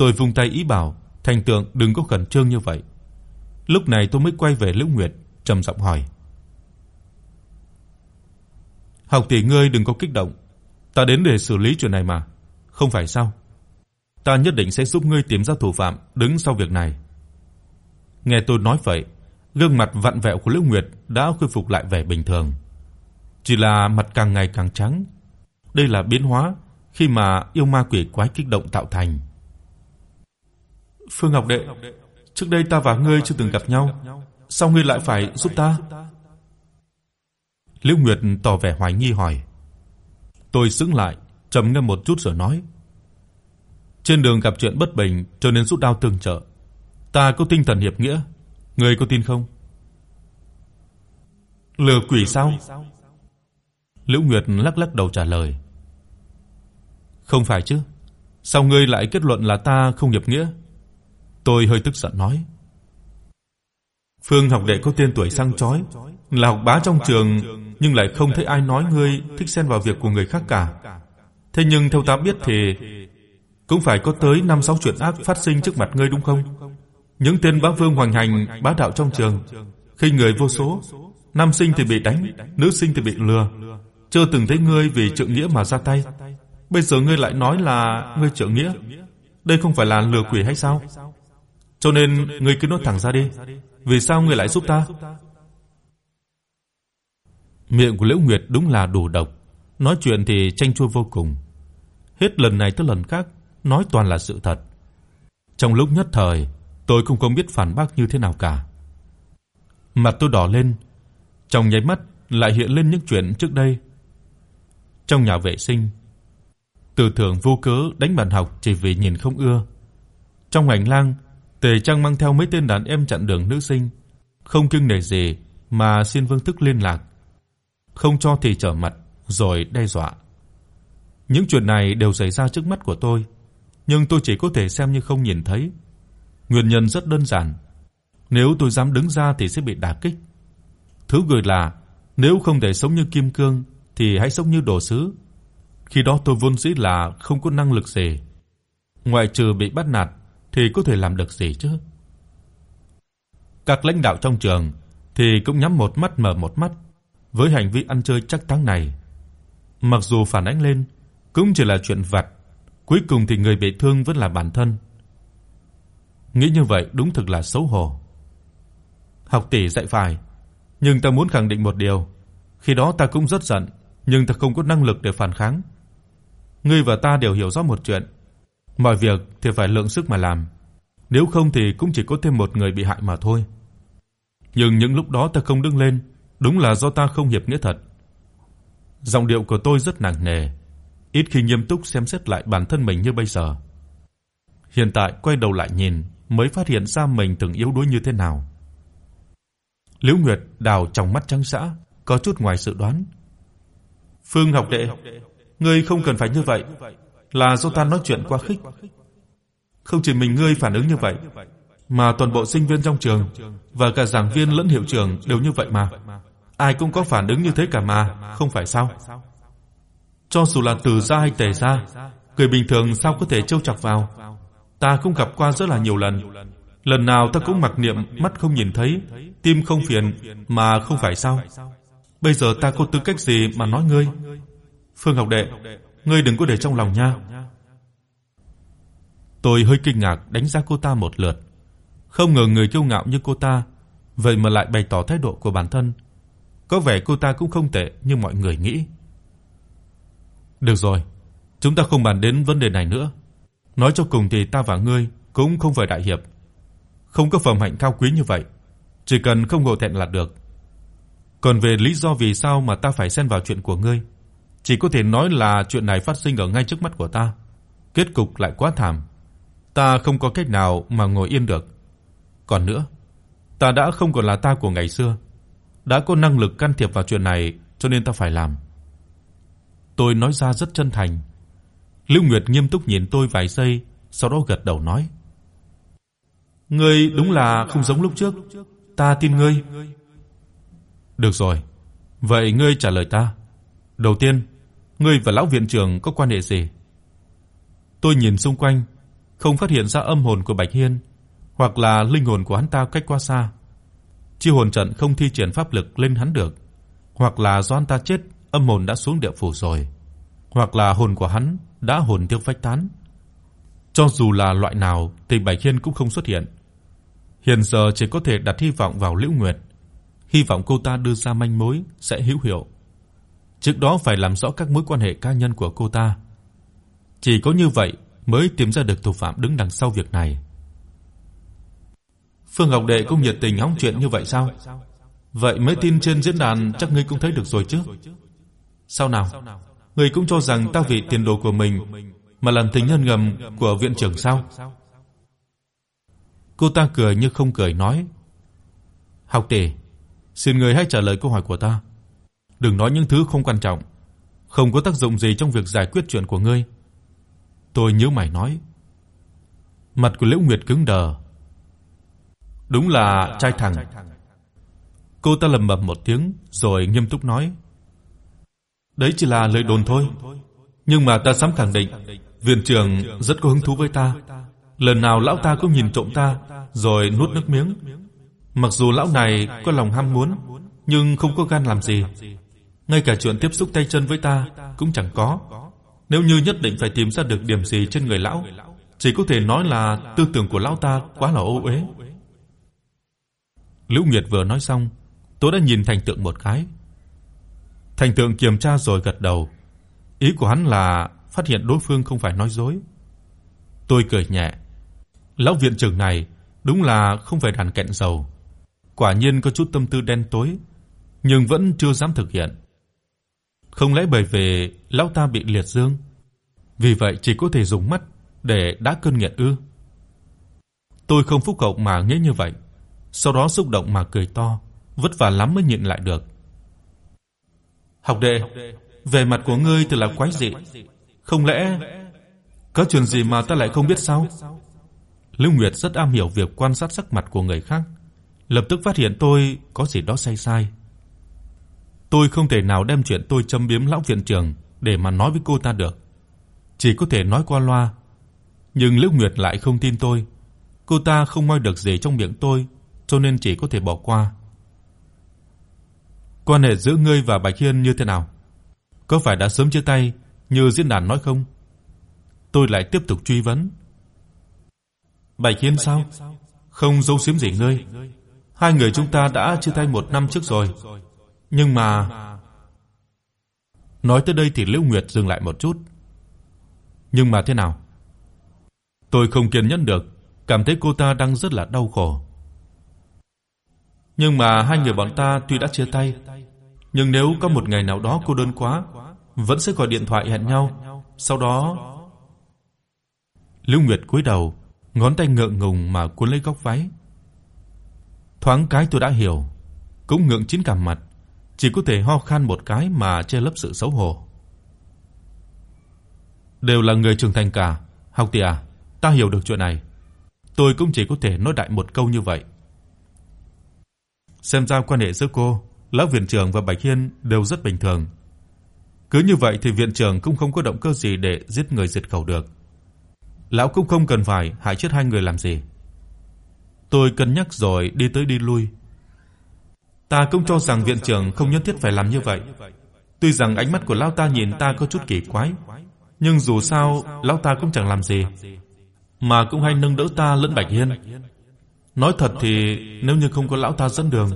Tôi vung tay ý bảo Thành Tượng đừng có khẩn trương như vậy. Lúc này tôi mới quay về Lữ Nguyệt, trầm giọng hỏi: "Học tỷ ngươi đừng có kích động, ta đến để xử lý chuyện này mà, không phải sao? Ta nhất định sẽ giúp ngươi tìm ra thủ phạm đứng sau việc này." Nghe tôi nói vậy, gương mặt vặn vẹo của Lữ Nguyệt đã khôi phục lại vẻ bình thường. Chỉ là mặt càng ngày càng trắng. Đây là biến hóa khi mà yêu ma quỷ quái kích động tạo thành. Phương Ngọc đệ, trước đây ta và ngươi chưa từng gặp nhau, sao ngươi lại phải giúp ta? Liễu Nguyệt tỏ vẻ hoài nghi hỏi. Tôi sững lại, trầm ngâm một chút rồi nói: Trên đường gặp chuyện bất bình cho nên rút đao tương trợ. Ta có tinh thần hiệp nghĩa, ngươi có tin không? Lừa quỷ sao? Liễu Nguyệt lắc lắc đầu trả lời. Không phải chứ? Sao ngươi lại kết luận là ta không hiệp nghĩa? Tôi hơi tức giận nói. Phương học đệ có tên tuổi sang chói, là học bá trong trường nhưng lại không thấy ai nói ngươi thích xen vào việc của người khác cả. Thế nhưng theo ta biết thì cũng phải có tới 5 6 chuyện ác phát sinh trước mặt ngươi đúng không? Những tên bá vương hoành hành bá đạo trong trường, khi người vô số, nam sinh thì bị đánh, nữ sinh thì bị lừa, chưa từng thấy ngươi vì trượng nghĩa mà ra tay. Bây giờ ngươi lại nói là ngươi trượng nghĩa, đây không phải là lừa quỷ hay sao? Cho nên ngươi cứ nói thẳng ra đi, vì sao ngươi lại giúp ta? Miệng của Liễu Nguyệt đúng là đủ độc, nói chuyện thì chanh chua vô cùng. Hết lần này tới lần khác nói toàn là sự thật. Trong lúc nhất thời, tôi cũng không biết phản bác như thế nào cả. Mặt tôi đỏ lên, trong nháy mắt lại hiện lên những chuyện trước đây. Trong nhà vệ sinh, Từ Thường vô cớ đánh bạn học chỉ vì nhìn không ưa. Trong hành lang, Tề Trăng mang theo mấy tên đàn em chặn đường nữ sinh, không kiêng nể gì mà xin Vương Thức liên lạc, không cho thì trở mặt rồi đe dọa. Những chuyện này đều xảy ra trước mắt của tôi, nhưng tôi chỉ có thể xem như không nhìn thấy. Nguyên nhân rất đơn giản, nếu tôi dám đứng ra thì sẽ bị đả kích. Thứ gửi là nếu không thể sống như kim cương thì hãy sống như đồ sứ. Khi đó tôi vốn dĩ là không có năng lực gì, ngoại trừ bị bắt nạt thì có thể làm được gì chứ? Các lãnh đạo trong trường thì cũng nhắm một mắt mở một mắt với hành vi ăn chơi chắc táng này. Mặc dù phản ánh lên cũng chỉ là chuyện vặt, cuối cùng thì người bị thương vẫn là bản thân. Nghĩ như vậy đúng thực là xấu hổ. Học tỷ dạy phải, nhưng ta muốn khẳng định một điều, khi đó ta cũng rất giận, nhưng ta không có năng lực để phản kháng. Ngươi và ta đều hiểu rõ một chuyện, mọi việc thì phải lượng sức mà làm, nếu không thì cũng chỉ có thêm một người bị hại mà thôi. Nhưng những lúc đó ta không đứng lên, đúng là do ta không hiệp nghĩa thật. Giọng điệu của tôi rất nặng nề, ít khi nghiêm túc xem xét lại bản thân mình như bây giờ. Hiện tại quay đầu lại nhìn, mới phát hiện ra mình từng yếu đuối như thế nào. Liễu Nguyệt đào trong mắt trắng dã, có chút ngoài dự đoán. "Phương học đệ, ngươi không cần phải như vậy, là do ta nói chuyện quá khích. Không chỉ mình ngươi phản ứng như vậy, mà toàn bộ sinh viên trong trường và cả giảng viên lẫn hiệu trưởng đều như vậy mà. Ai cũng có phản ứng như thế cả mà, không phải sao?" Cho dù là Từ gia hay Tề gia, người bình thường sao có thể trêu chọc vào? Ta cũng gặp qua rất là nhiều lần. Lần nào ta cũng mặc niệm mắt không nhìn thấy, tim không phiền mà không phải sao? Bây giờ ta có tư cách gì mà nói ngươi? Phương Học đệ, ngươi đừng có để trong lòng nha. Tôi hơi kinh ngạc đánh giá cô ta một lượt. Không ngờ người kiêu ngạo như cô ta vậy mà lại bày tỏ thái độ của bản thân. Có vẻ cô ta cũng không tệ như mọi người nghĩ. Được rồi, chúng ta không bàn đến vấn đề này nữa. Nói cho cùng thì ta và ngươi cũng không phải đại hiệp, không có phẩm hạnh cao quý như vậy, chỉ cần không ngộ thẹn là được. Còn về lý do vì sao mà ta phải xen vào chuyện của ngươi, chỉ có thể nói là chuyện này phát sinh ở ngay trước mắt của ta, kết cục lại quá thảm. Ta không có cách nào mà ngồi yên được. Còn nữa, ta đã không còn là ta của ngày xưa, đã có năng lực can thiệp vào chuyện này cho nên ta phải làm. Tôi nói ra rất chân thành. Lưu Nguyệt nghiêm túc nhìn tôi vài giây, sau đó gật đầu nói: "Ngươi đúng là không giống lúc trước, ta tin ngươi." "Được rồi, vậy ngươi trả lời ta. Đầu tiên, ngươi và lão viện trưởng có quan hệ gì?" Tôi nhìn xung quanh, không phát hiện ra âm hồn của Bạch Hiên, hoặc là linh hồn của hắn ta cách quá xa. Chi hồn trận không thi triển pháp lực lên hắn được, hoặc là do hắn ta chết âm hồn đã xuống địa phủ rồi, hoặc là hồn của hắn đã hồn tiêu phách tán. Cho dù là loại nào thì Bạch Hiên cũng không xuất hiện. Hiện giờ chỉ có thể đặt hy vọng vào Liễu Nguyệt, hy vọng cô ta đưa ra manh mối sẽ hữu hiệu. Trước đó phải làm rõ các mối quan hệ cá nhân của cô ta. Chỉ có như vậy mới tìm ra được thủ phạm đứng đằng sau việc này. Phương Ngọc Đệ cũng nhiệt tình hóng chuyện như vậy sao? Vậy mấy tin trên diễn đàn chắc ngươi cũng thấy được rồi chứ? Sao nào? Ngươi cũng cho rằng ta vì tiền đồ của mình mà làm tình nhân ngầm của viện trưởng sao? Cô ta cười như không cười nói: "Học tỷ, xin ngươi hãy trả lời câu hỏi của ta. Đừng nói những thứ không quan trọng, không có tác dụng gì trong việc giải quyết chuyện của ngươi." Tôi nhíu mày nói. Mặt của Liễu Nguyệt cứng đờ. Đúng là trai thẳng. Cô ta lẩm bẩm một tiếng rồi nghiêm túc nói: "Đấy chỉ là lời đồn thôi, nhưng mà ta dám khẳng định, viện trưởng rất có hứng thú với ta. Lần nào lão ta cũng nhìn trộm ta rồi nuốt nước miếng. Mặc dù lão này có lòng ham muốn, nhưng không có gan làm gì. Ngay cả chuyện tiếp xúc tay chân với ta cũng chẳng có. Nếu như nhất định phải tìm ra được điểm gì trên người lão, chỉ có thể nói là tư tưởng của lão ta quá là ô uế." Lữ Nguyệt vừa nói xong, tôi đã nhìn Thành Tượng một cái. Thành Tượng kiểm tra rồi gật đầu. Ý của hắn là phát hiện đối phương không phải nói dối. Tôi cười nhẹ. Lão viện trưởng này đúng là không phải đàn kẹn dầu. Quả nhiên có chút tâm tư đen tối, nhưng vẫn chưa dám thực hiện. Không lẽ bởi vì lão ta bị liệt dương, vì vậy chỉ có thể dùng mắt để đá cơn nghiệt ư? Tôi không phúc hậu mà nghĩ như vậy, sau đó xúc động mà cười to, vất vả lắm mới nhịn lại được. Học đệ, về mặt của ngươi thật là quái dị, không lẽ có chuyện gì mà ta lại không biết sao? Lưu Nguyệt rất am hiểu việc quan sát sắc mặt của người khác, lập tức phát hiện tôi có gì đó sai sai. Tôi không thể nào đem chuyện tôi châm biếm lão viện trưởng để mà nói với cô ta được, chỉ có thể nói qua loa. Nhưng lữ Nguyệt lại không tin tôi, cô ta không moi được gì trong miệng tôi, cho nên chỉ có thể bỏ qua. Quan hệ giữa ngươi và Bạch Hiên như thế nào? Có phải đã sớm chia tay như diễn đàn nói không? Tôi lại tiếp tục truy vấn. Bạch Hiên sao? Không giấu giếm gì ngươi. Hai người chúng ta đã chia tay một năm trước rồi. Nhưng mà Nói tới đây thì Liễu Nguyệt dừng lại một chút. Nhưng mà thế nào? Tôi không kiên nhẫn được, cảm thấy cô ta đang rất là đau khổ. Nhưng mà hai người bọn ta tuy đã chia tay, nhưng nếu có một ngày nào đó cô đơn quá, vẫn sẽ gọi điện thoại hẹn nhau, sau đó Lưu Nguyệt cúi đầu, ngón tay ngượng ngùng mà cuốn lấy góc váy. Thoáng cái tôi đã hiểu, cũng ngượng chín cả mặt, chỉ có thể ho khan một cái mà che lấp sự xấu hổ. Đều là người trưởng thành cả, Học tỷ à, ta hiểu được chuyện này. Tôi cũng chỉ có thể nói đại một câu như vậy. Xem ra quan hệ giữa cô, lão viện trưởng và Bạch Hiên đều rất bình thường. Cứ như vậy thì viện trưởng cũng không có động cơ gì để giết người diệt khẩu được. Lão cũng không cần phải hại chết hai người làm gì. Tôi cân nhắc rồi đi tới đi lui. Ta cũng cho rằng viện trưởng không nhất thiết phải làm như vậy. Tuy rằng ánh mắt của lão ta nhìn ta có chút kỳ quái, nhưng dù sao lão ta cũng chẳng làm gì, mà cũng hay nâng đỡ ta lẫn Bạch Hiên. Nói thật thì nếu như không có lão ta dẫn đường,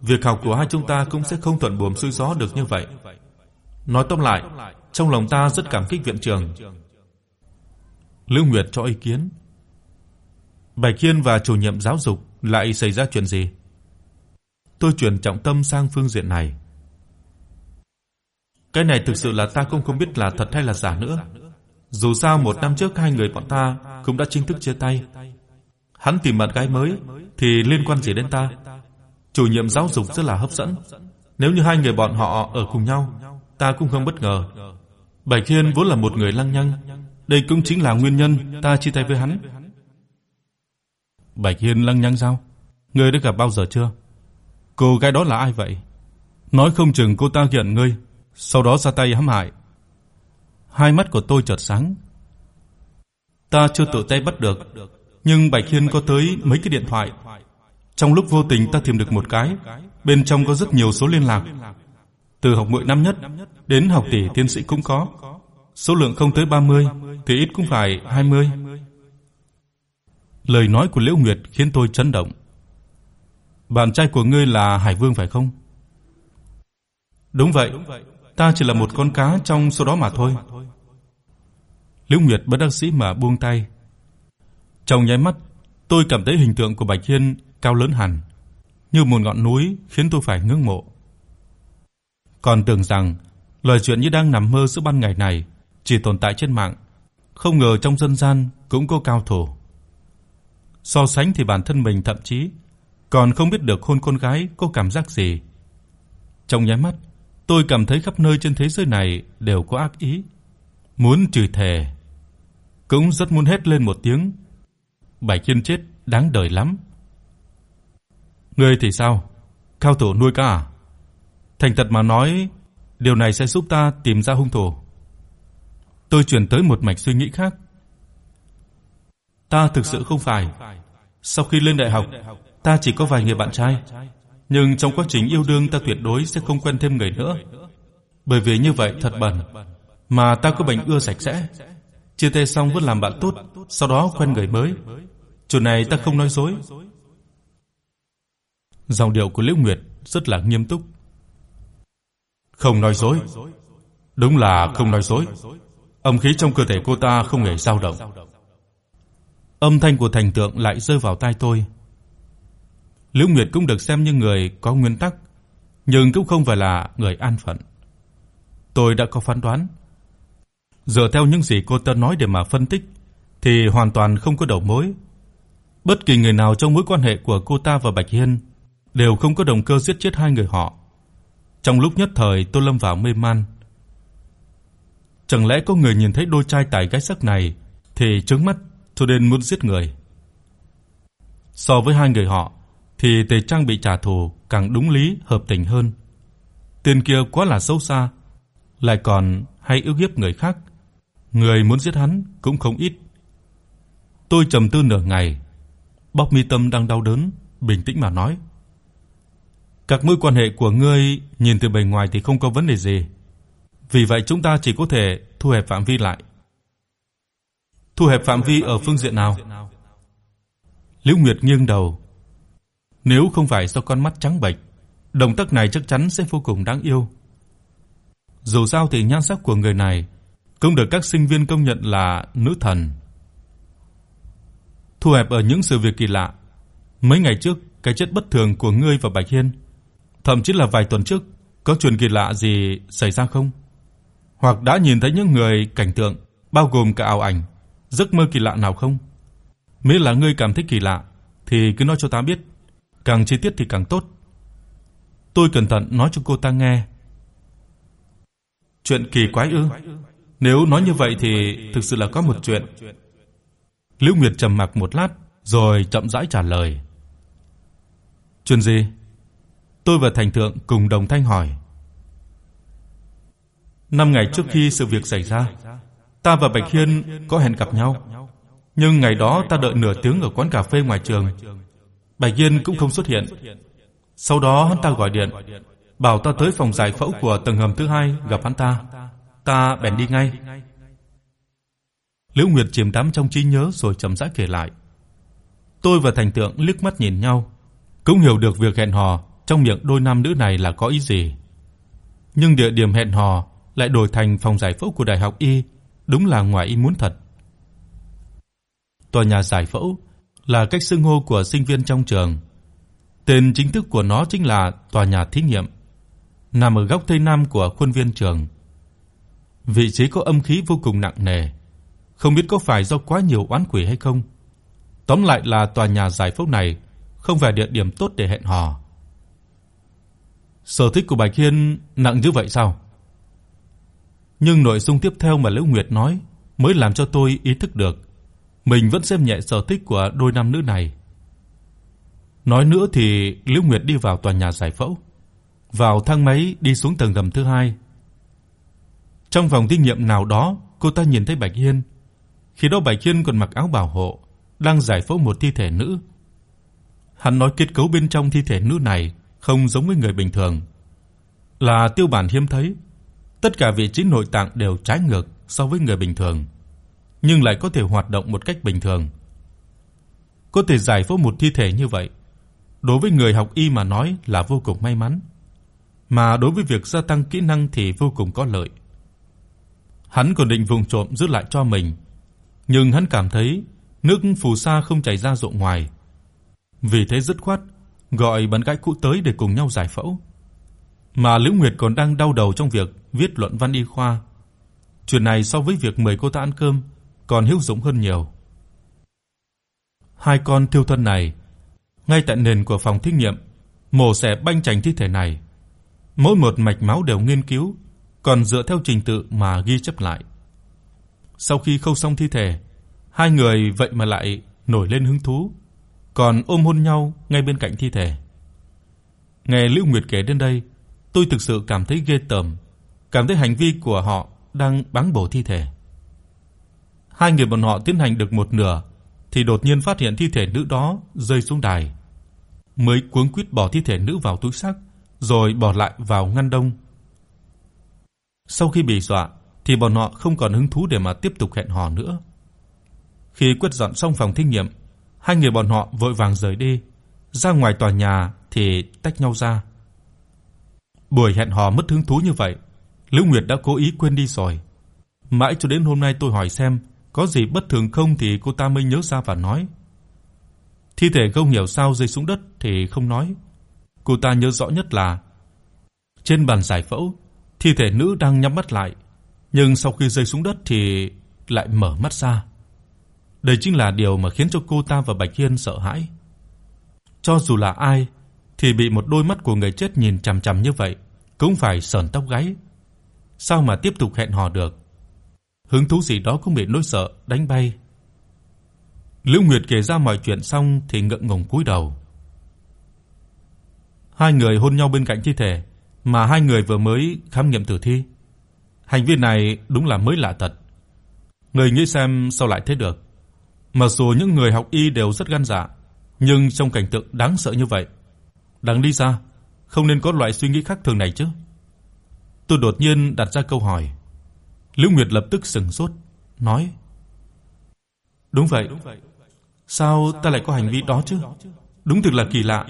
việc học của hai chúng ta cũng sẽ không thuận buồm xuôi gió được như vậy. Nói tóm lại, trong lòng ta rất cảm kích viện trưởng. Lưu Nguyệt cho ý kiến. Bạch Hiên và chủ nhiệm giáo dục lại xảy ra chuyện gì? Tôi chuyển trọng tâm sang phương diện này. Cái này thực sự là ta cũng không biết là thật hay là giả nữa. Dù sao một năm trước hai người bọn ta cũng đã chính thức chia tay. Hắn tìm bạn gái mới thì liên quan gì đến ta? Chủ nhiệm giáo dục rất là hấp dẫn. Nếu như hai người bọn họ ở cùng nhau, ta cũng không bất ngờ. Bạch thiên vốn là một người lăng nhăng, đây cũng chính là nguyên nhân ta chia tay với hắn. Bạch Hiên lăng nhăng sao? Ngươi đã gặp bao giờ chưa? Cô gái đó là ai vậy? Nói không chừng cô ta giận ngươi, sau đó ra tay hãm hại. Hai mắt của tôi chợt sáng. Ta chưa tự tay bắt được, nhưng Bạch Hiên có tới mấy cái điện thoại. Trong lúc vô tình ta tìm được một cái, bên trong có rất nhiều số liên lạc. Từ học muội năm nhất đến học tỷ tiến sĩ cũng có. Số lượng không tới 30 thì ít cũng phải 20. Lời nói của Liễu Nguyệt khiến tôi chấn động. Bạn trai của ngươi là Hải Vương phải không? Đúng vậy, ta chỉ là một con cá trong số đó mà thôi. Liễu Nguyệt bất đắc dĩ mà buông tay. Trong nháy mắt, tôi cảm thấy hình tượng của Bạch Hiên cao lớn hẳn. như một ngọn núi khiến tôi phải ngưỡng mộ. Còn tưởng rằng lời chuyện như đang nằm mơ giữa ban ngày này chỉ tồn tại trên mạng, không ngờ trong dân gian cũng có cao thủ. So sánh thì bản thân mình thậm chí còn không biết được hôn con gái có cảm giác gì. Trong nháy mắt, tôi cảm thấy khắp nơi trên thế giới này đều có ác ý, muốn chửi thề. Cũng rất muốn hét lên một tiếng. Bạch Kiên chết đáng đời lắm. Ngươi thì sao? Cao thủ nuôi cá à? Thành thật mà nói, điều này sẽ giúp ta tìm ra hung thủ. Tôi chuyển tới một mạch suy nghĩ khác. Ta thực sự không phải. Sau khi lên đại học, ta chỉ có vài người bạn trai, nhưng trong quá trình yêu đương ta tuyệt đối sẽ không quen thêm người nữa. Bởi vì như vậy thật bẩn, mà ta có bệnh ưa sạch sẽ. Chia tay xong vẫn làm bạn tốt, sau đó quen người mới. Chuyện này ta không nói dối. Giọng điệu của Liễu Nguyệt rất là nghiêm túc. Không nói dối. Đúng là không nói dối. Âm khí trong cơ thể cô ta không hề dao động. Âm thanh của thành tượng lại rơi vào tai tôi. Lữ Nguyệt cũng được xem như người có nguyên tắc, nhưng cũng không phải là người an phận. Tôi đã có phán đoán. Dựa theo những gì cô ta nói để mà phân tích thì hoàn toàn không có đầu mối. Bất kỳ người nào trong mối quan hệ của cô ta và Bạch Hiên đều không có động cơ giết chết hai người họ. Trong lúc nhất thời tôi lâm vào mê man. Chẳng lẽ có người nhìn thấy đôi trai tài gái sắc này thì trướng mắt cho nên muốn giết người. So với hai người họ thì Tề Trang bị trả thù càng đúng lý hợp tình hơn. Tên kia quá là xấu xa, lại còn hay ức hiếp người khác, người muốn giết hắn cũng không ít. Tôi trầm tư nửa ngày, bóc mi tâm đang đau đớn, bình tĩnh mà nói: "Các mối quan hệ của ngươi nhìn từ bề ngoài thì không có vấn đề gì, vì vậy chúng ta chỉ có thể thu hẹp phạm vi lại." Thu hẹp phạm vi ở phương diện nào? Liễu Nguyệt nghiêng đầu. Nếu không phải do con mắt trắng bệch, động tác này chắc chắn sẽ vô cùng đáng yêu. Dù sao thì nhan sắc của người này cũng được các sinh viên công nhận là nữ thần. Thu hẹp ở những sự việc kỳ lạ. Mấy ngày trước, cái chết bất thường của ngươi và Bạch Hiên, thậm chí là vài tuần trước, có chuyện kỳ lạ gì xảy ra không? Hoặc đã nhìn thấy những người cảnh tượng bao gồm cả ảo ảnh giấc mơ kỳ lạ nào không? nếu là ngươi cảm thấy kỳ lạ thì cứ nói cho ta biết, càng chi tiết thì càng tốt. Tôi cẩn thận nói cho cô ta nghe. Chuyện kỳ quái ư? Nếu nói như vậy thì thực sự là có một chuyện. Liễu Nguyệt trầm mặc một lát rồi chậm rãi trả lời. Chuyện gì? Tôi và Thành Thượng cùng đồng thanh hỏi. Năm ngày trước khi sự việc xảy ra, Ta và Bạch Hiên có hẹn gặp nhau, nhưng ngày đó ta đợi nửa tiếng ở quán cà phê ngoài trường. Bạch nhiên cũng không xuất hiện. Sau đó hắn ta gọi điện, bảo ta tới phòng giải phẫu của tầng hầm thứ hai gặp hắn ta. Ta bèn đi ngay. Liễu Nguyệt chìm đắm trong trí nhớ rồi chậm rãi kể lại. Tôi và Thành Tượng liếc mắt nhìn nhau, cũng hiểu được việc hẹn hò trong miệng đôi nam nữ này là có ý gì. Nhưng địa điểm hẹn hò lại đổi thành phòng giải phẫu của Đại học Y đúng là ngoài ý muốn thật. Tòa nhà giải phẫu là cách xưng hô của sinh viên trong trường. Tên chính thức của nó chính là tòa nhà thí nghiệm, nằm ở góc tây nam của khuôn viên trường. Vị trí có âm khí vô cùng nặng nề, không biết có phải do quá nhiều oán quỷ hay không. Tóm lại là tòa nhà giải phẫu này không phải địa điểm tốt để hẹn hò. Sở thích của Bạch Hiên nặng như vậy sao? nhưng nội dung tiếp theo mà Lữ Nguyệt nói mới làm cho tôi ý thức được mình vẫn xem nhẹ sở thích của đôi nam nữ này. Nói nữa thì Liễu Nguyệt đi vào tòa nhà giải phẫu, vào thang máy đi xuống tầng ngầm thứ hai. Trong phòng thí nghiệm nào đó, cô ta nhìn thấy Bạch Hiên. Khi đó Bạch Hiên còn mặc áo bảo hộ, đang giải phẫu một thi thể nữ. Hắn nói kết cấu bên trong thi thể nữ này không giống với người bình thường, là tiêu bản hiếm thấy Tất cả vị trí nội tạng đều trái ngược so với người bình thường, nhưng lại có thể hoạt động một cách bình thường. Có thể giải phẫu một thi thể như vậy, đối với người học y mà nói là vô cùng may mắn, mà đối với việc gia tăng kỹ năng thì vô cùng có lợi. Hắn còn định vùng trộm giữ lại cho mình, nhưng hắn cảm thấy nước phù sa không chảy ra ruộng ngoài. Vì thế dứt khoát gọi bạn gái cũ tới để cùng nhau giải phẫu. Mà Liễu Nguyệt còn đang đau đầu trong việc viết luận văn y khoa. Chuyện này so với việc mời cô ta ăn cơm còn hữu dụng hơn nhiều. Hai con thiêu thân này ngay tại nền của phòng thí nghiệm, mổ xẻ banh chành thi thể này. Mỗi một mạch máu đều nghiên cứu, còn dựa theo trình tự mà ghi chép lại. Sau khi khâu xong thi thể, hai người vậy mà lại nổi lên hứng thú, còn ôm hôn nhau ngay bên cạnh thi thể. Nghe Lưu Nguyệt kể đến đây, tôi thực sự cảm thấy ghê tởm, cảm thấy hành vi của họ đang báng bổ thi thể. Hai người bọn họ tiến hành được một nửa thì đột nhiên phát hiện thi thể nữ đó rơi xuống đài. Mới cuống quýt bỏ thi thể nữ vào túi xác rồi bỏ lại vào ngăn đông. Sau khi bị dọa thì bọn họ không còn hứng thú để mà tiếp tục hẹn hò nữa. Khi quét dọn xong phòng thí nghiệm, hai người bọn họ vội vàng rời đi, ra ngoài tòa nhà thì tách nhau ra. Buổi hẹn hò mất hứng thú như vậy, lữ Nguyệt đã cố ý quên đi rồi. Mãi cho đến hôm nay tôi hỏi xem có gì bất thường không thì cô ta mới nhớ ra và nói. Thi thể không hiểu sao rơi xuống đất thì không nói. Cô ta nhớ rõ nhất là trên bàn giải phẫu, thi thể nữ đang nhắm mắt lại, nhưng sau khi rơi xuống đất thì lại mở mắt ra. Đây chính là điều mà khiến cho cô ta và Bạch Hiên sợ hãi. Cho dù là ai thì bị một đôi mắt của người chết nhìn chằm chằm như vậy cũng phải sởn tóc gáy. Sao mà tiếp tục hẹn hò được? Hứng thú gì đó cũng bị nỗi sợ đánh bay. Lưu Nguyệt kể ra mọi chuyện xong thì ngượng ngùng cúi đầu. Hai người hôn nhau bên cạnh thi thể mà hai người vừa mới khám nghiệm tử thi. Hành vi này đúng là mới lạ thật. Người nghĩ xem sao lại thế được? Mặc dù những người học y đều rất gan dạ, nhưng trong cảnh tượng đáng sợ như vậy, đáng lý ra không nên có loại suy nghĩ khác thường này chứ. Tôi đột nhiên đặt ra câu hỏi. Lưu Nguyệt lập tức sững sốt, nói: "Đúng vậy. Sao ta lại có hành vi đó chứ? Đúng thực là kỳ lạ."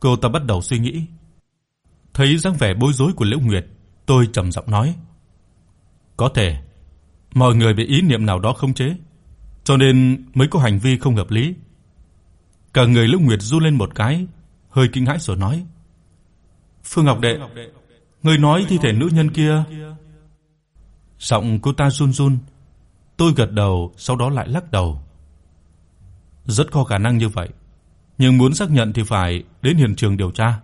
Cô ta bắt đầu suy nghĩ. Thấy dáng vẻ bối rối của Lữ Nguyệt, tôi trầm giọng nói: "Có thể mọi người bị ý niệm nào đó khống chế, cho nên mới có hành vi không hợp lý." Cả người Lữ Nguyệt run lên một cái, hơi kinh hãi rồi nói: "Phương Ngọc đệ, ngươi nói thi thể nữ nhân kia Giọng cô ta run run. Tôi gật đầu, sau đó lại lắc đầu. Rất có khả năng như vậy, nhưng muốn xác nhận thì phải đến hiện trường điều tra.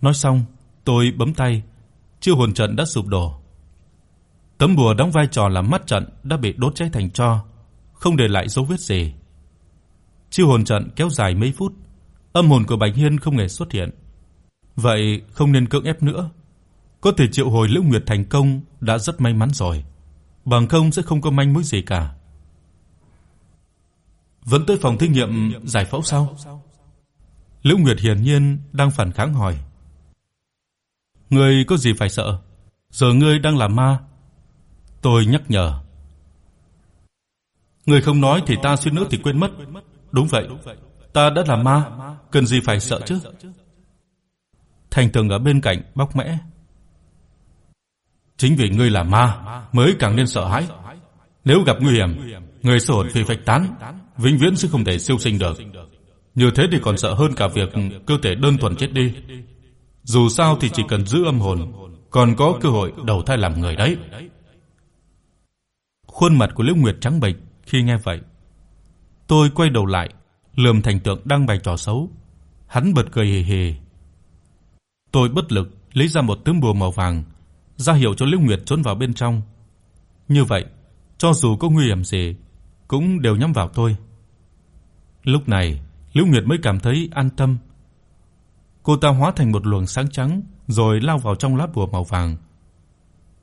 Nói xong, tôi bấm tay, chiêu hồn trận đã sụp đổ. Tấm bùa đóng vai trò làm mắt trận đã bị đốt cháy thành tro, không để lại dấu vết gì. Chiêu hồn trận kéo dài mấy phút, âm hồn của Bạch Hiên không hề xuất hiện. Vậy không nên cưỡng ép nữa. Có thể triệu hồi Lữ Nguyệt thành công đã rất may mắn rồi, bằng không sẽ không có manh mối gì cả. Vẫn tới phòng thí nghiệm giải phẫu sao? Lữ Nguyệt hiển nhiên đang phản kháng hỏi. Ngươi có gì phải sợ? Giờ ngươi đang là ma. Tôi nhắc nhở. Ngươi không nói thì ta suýt nữa thì quên mất. Đúng vậy, ta đã là ma, cần gì phải sợ chứ? Thành Tường ở bên cạnh bóc mẽ. Chính vì ngươi là ma mới càng nên sợ hãi. Nếu gặp nguy hiểm, ngươi sẽ hồn phi phách tán, vĩnh viễn sẽ không thể siêu sinh được. Như thế thì còn sợ hơn cả việc cơ thể đơn thuần chết đi. Dù sao thì chỉ cần giữ âm hồn, còn có cơ hội đầu thai làm người đấy. Khuôn mặt của Liễu Nguyệt trắng bệch khi nghe vậy. Tôi quay đầu lại, lườm Thành Tượng đang bày trò xấu. Hắn bật cười hề hề. Tôi bất lực lấy ra một tấm bùa màu vàng, ra hiệu cho Liễu Nguyệt trốn vào bên trong. Như vậy, cho dù có nguy hiểm gì cũng đều nhắm vào tôi. Lúc này, Liễu Nguyệt mới cảm thấy an tâm. Cô ta hóa thành một luồng sáng trắng rồi lao vào trong lá bùa màu vàng.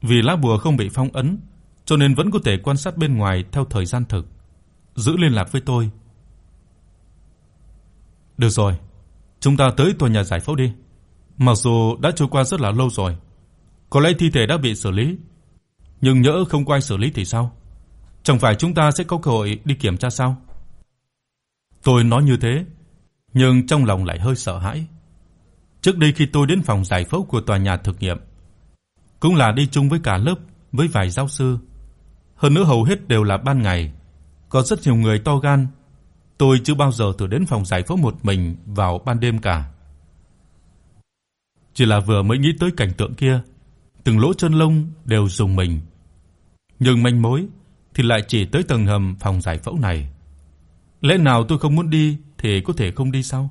Vì lá bùa không bị phong ấn, cho nên vẫn có thể quan sát bên ngoài theo thời gian thực, giữ liên lạc với tôi. Được rồi, chúng ta tới tòa nhà giải phẫu đi. Mặc dù đã trôi qua rất là lâu rồi, có lẽ thi thể đã bị xử lý, nhưng nhỡ không quay xử lý thì sao? Chẳng phải chúng ta sẽ có cơ hội đi kiểm tra sao? Tôi nói như thế, nhưng trong lòng lại hơi sợ hãi. Trước đây khi tôi đến phòng giải phẫu của tòa nhà thực nghiệm, cũng là đi chung với cả lớp với vài giáo sư, hơn nữa hầu hết đều là ban ngày, có rất nhiều người to gan, Tôi chưa bao giờ thử đến phòng giải phẫu một mình vào ban đêm cả. Chỉ là vừa mới nghĩ tới cảnh tượng kia, từng lỗ chân lông đều rùng mình. Nhưng manh mối thì lại chỉ tới tầng hầm phòng giải phẫu này. Lẽ nào tôi không muốn đi thì có thể không đi sao?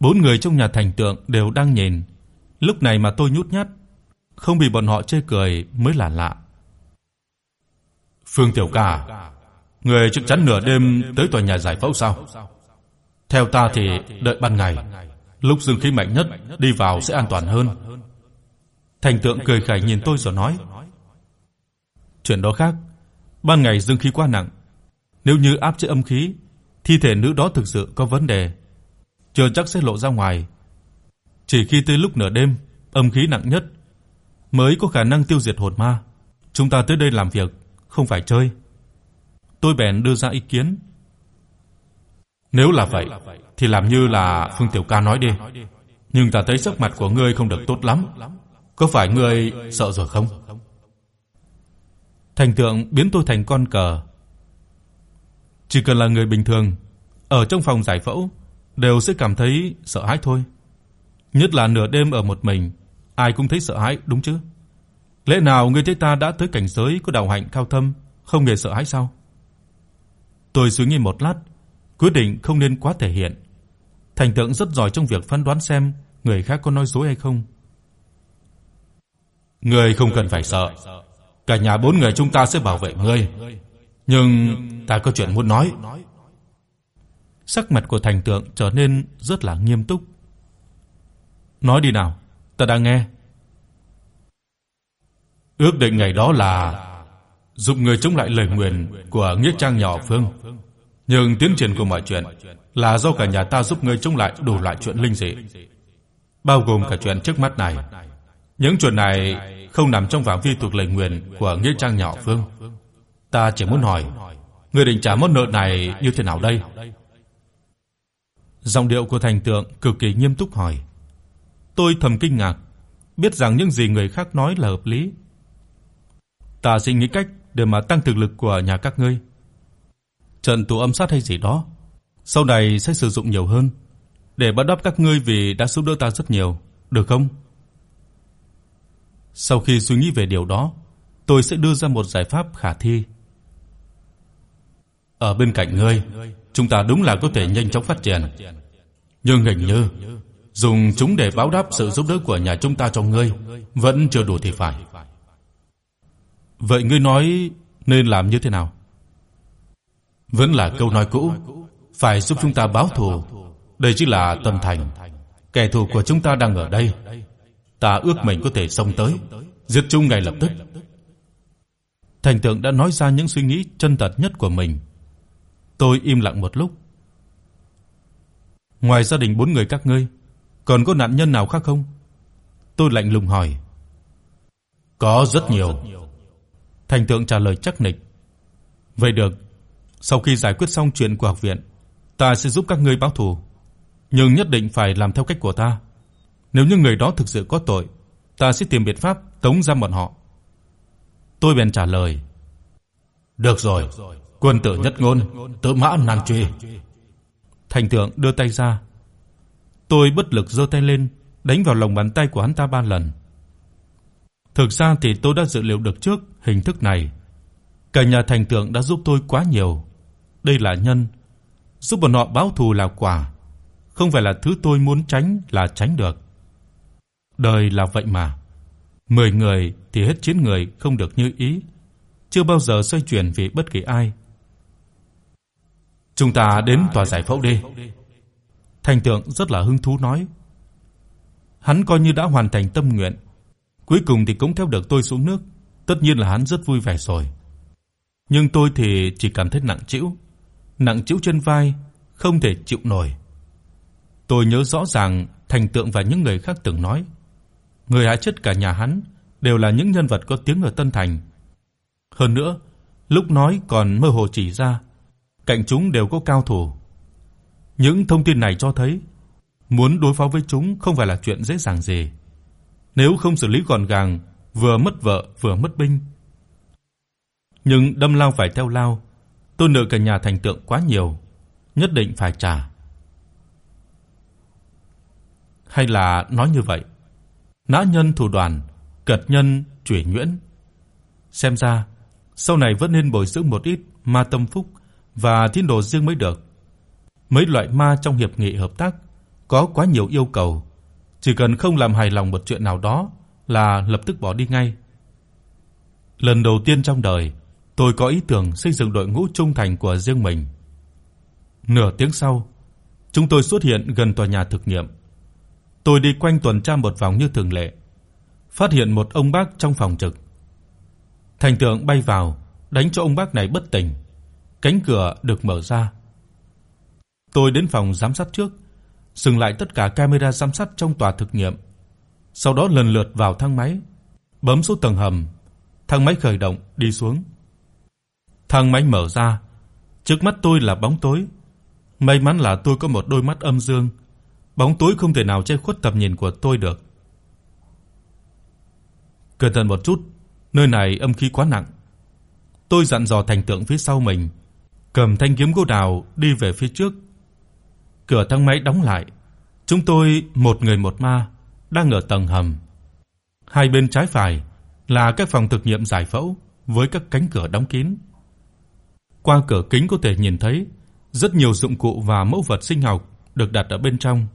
Bốn người trong nhà thành tượng đều đang nhìn, lúc này mà tôi nhút nhát, không bị bọn họ chê cười mới là lạ. Phương Tiểu Ca, người chắc chắn nửa đêm tới tòa nhà giải phẫu sao? Theo ta thì đợi ban ngày, lúc dương khí mạnh nhất đi vào sẽ an toàn hơn. Thành tượng cười khẩy nhìn tôi rồi nói: "Chuyện đó khác, ban ngày dương khí quá nặng, nếu như áp chế âm khí, thi thể nữ đó thực sự có vấn đề, chưa chắc sẽ lộ ra ngoài. Chỉ khi tới lúc nửa đêm, âm khí nặng nhất mới có khả năng tiêu diệt hồn ma. Chúng ta tới đây làm việc, không phải chơi." Tôi bèn đưa ra ý kiến. Nếu là vậy thì làm như là Phương Tiểu Ca nói đi. Nhưng ta thấy sắc mặt của ngươi không được tốt lắm. Có phải ngươi sợ rồi không? Thành tượng biến tôi thành con cờ. Chỉ cần là người bình thường ở trong phòng giải phẫu đều sẽ cảm thấy sợ hãi thôi. Nhất là nửa đêm ở một mình, ai cũng thấy sợ hãi đúng chứ? Lẽ nào ngươi thấy ta đã tới cảnh giới của đạo hạnh cao thâm, không hề sợ hãi sao? Tôi suy nghĩ một lát, quyết định không nên quá thể hiện. Thành tượng rất giỏi trong việc phán đoán xem người khác có nói dối hay không. Ngươi không cần phải sợ, cả nhà bốn người chúng ta sẽ bảo vệ ngươi. Nhưng ta có chuyện muốn nói. Sắc mặt của thành tượng trở nên rất là nghiêm túc. Nói đi nào, ta đang nghe. Ước định ngày đó là giúp người chống lại lời nguyền của nghĩa trang nhỏ Phương. Nhưng tiến triển của mọi chuyện là do cả nhà ta giúp ngươi chống lại đủ loại chuyện linh dị, bao gồm cả chuyện trước mắt này. Những chuyện này không nằm trong phạm vi thuộc lệnh nguyện của nghĩa trang nhỏ Phương. Ta chỉ muốn hỏi, người định trả món nợ này như thế nào đây? Giọng điệu của thành tượng cực kỳ nghiêm túc hỏi. Tôi thầm kinh ngạc, biết rằng những gì người khác nói là hợp lý. Ta sẽ nghĩ cách để mà tăng thực lực của nhà các ngươi. Trận tù âm sát hay gì đó, sau này sẽ sử dụng nhiều hơn để báo đáp các ngươi vì đã giúp đỡ ta rất nhiều, được không? Sau khi suy nghĩ về điều đó, tôi sẽ đưa ra một giải pháp khả thi. Ở bên cạnh ngươi, chúng ta đúng là có thể nhanh chóng phát triển. Nhưng hình như dùng chúng để báo đáp sự giúp đỡ của nhà chúng ta cho ngươi vẫn chưa đủ thì phải. Vậy ngươi nói nên làm như thế nào? Vẫn là câu nói cũ, phải giúp chúng ta báo thù. Đây chính là tâm thành. Kẻ thù của chúng ta đang ở đây. Ta ước mình có thể xông tới, giết chung ngay lập tức. Thành Tượng đã nói ra những suy nghĩ chân thật nhất của mình. Tôi im lặng một lúc. Ngoài gia đình bốn người các ngươi, còn có nạn nhân nào khác không? Tôi lạnh lùng hỏi. Có rất nhiều. Thành Tượng trả lời chắc nịch. Vậy được, sau khi giải quyết xong chuyện của học viện, ta sẽ giúp các ngươi báo thù, nhưng nhất định phải làm theo cách của ta. Nếu như người đó thực sự có tội, ta sẽ tìm biện pháp tống giam bọn họ. Tôi bèn trả lời: "Được rồi, quân tử nhất ngôn, tự mã nan truy." Thành thượng đưa tay ra. Tôi bất lực giơ tay lên, đánh vào lòng bàn tay của hắn ta ba lần. Thực ra thì tôi đã dự liệu được trước hình thức này. Cả nhà thành tượng đã giúp tôi quá nhiều. Đây là nhân, giúp bọn họ báo thù là quả, không phải là thứ tôi muốn tránh là tránh được. Đời là vậy mà. Mười người thì hết chín người không được như ý, chưa bao giờ xoay chuyển vì bất kỳ ai. Chúng ta đến tòa giải phẫu đi. Thành tượng rất là hứng thú nói. Hắn coi như đã hoàn thành tâm nguyện, cuối cùng thì cũng theo được tôi xuống nước, tất nhiên là hắn rất vui vẻ rồi. Nhưng tôi thì chỉ cảm thấy nặng trĩu, nặng trĩu trên vai, không thể chịu nổi. Tôi nhớ rõ ràng Thành Tượng và những người khác từng nói, người hại chết cả nhà hắn đều là những nhân vật có tiếng ở Tân Thành. Hơn nữa, lúc nói còn mơ hồ chỉ ra, cạnh chúng đều có cao thủ. Những thông tin này cho thấy muốn đối phó với chúng không phải là chuyện dễ dàng gì. Nếu không xử lý gọn gàng, vừa mất vợ vừa mất binh. Nhưng đâm lao phải theo lao, Tôi nợ cả nhà thành tượng quá nhiều, nhất định phải trả. Hay là nói như vậy, nã nhân thủ đoàn, cật nhân chủy nhuyễn. Xem ra sau này vẫn nên bồi dưỡng một ít ma tâm phúc và thiên đồ riêng mới được. Mấy loại ma trong hiệp nghị hợp tác có quá nhiều yêu cầu, chỉ cần không làm hài lòng một chuyện nào đó là lập tức bỏ đi ngay. Lần đầu tiên trong đời, tôi có ý tưởng xây dựng đội ngũ trung thành của riêng mình. Nửa tiếng sau, chúng tôi xuất hiện gần tòa nhà thực nghiệm. Tôi đi quanh tuần tra một vòng như thường lệ, phát hiện một ông bác trong phòng trực. Thành tượng bay vào, đánh cho ông bác này bất tỉnh. Cánh cửa được mở ra. Tôi đến phòng giám sát trước, dừng lại tất cả camera giám sát trong tòa thực nghiệm. Sau đó lần lượt vào thang máy, bấm số tầng hầm. Thang máy khởi động đi xuống. Thang máy mở ra, trước mắt tôi là bóng tối. May mắn là tôi có một đôi mắt âm dương, bóng tối không thể nào che khuất tầm nhìn của tôi được. Cẩn thận một chút, nơi này âm khí quá nặng. Tôi dặn dò thành tượng phía sau mình, cầm thanh kiếm gỗ đào đi về phía trước. Cửa thang máy đóng lại, chúng tôi một người một ma đang ở tầng hầm. Hai bên trái phải là các phòng thực nghiệm giải phẫu với các cánh cửa đóng kín. Qua cửa kính có thể nhìn thấy rất nhiều dụng cụ và mẫu vật sinh học được đặt ở bên trong.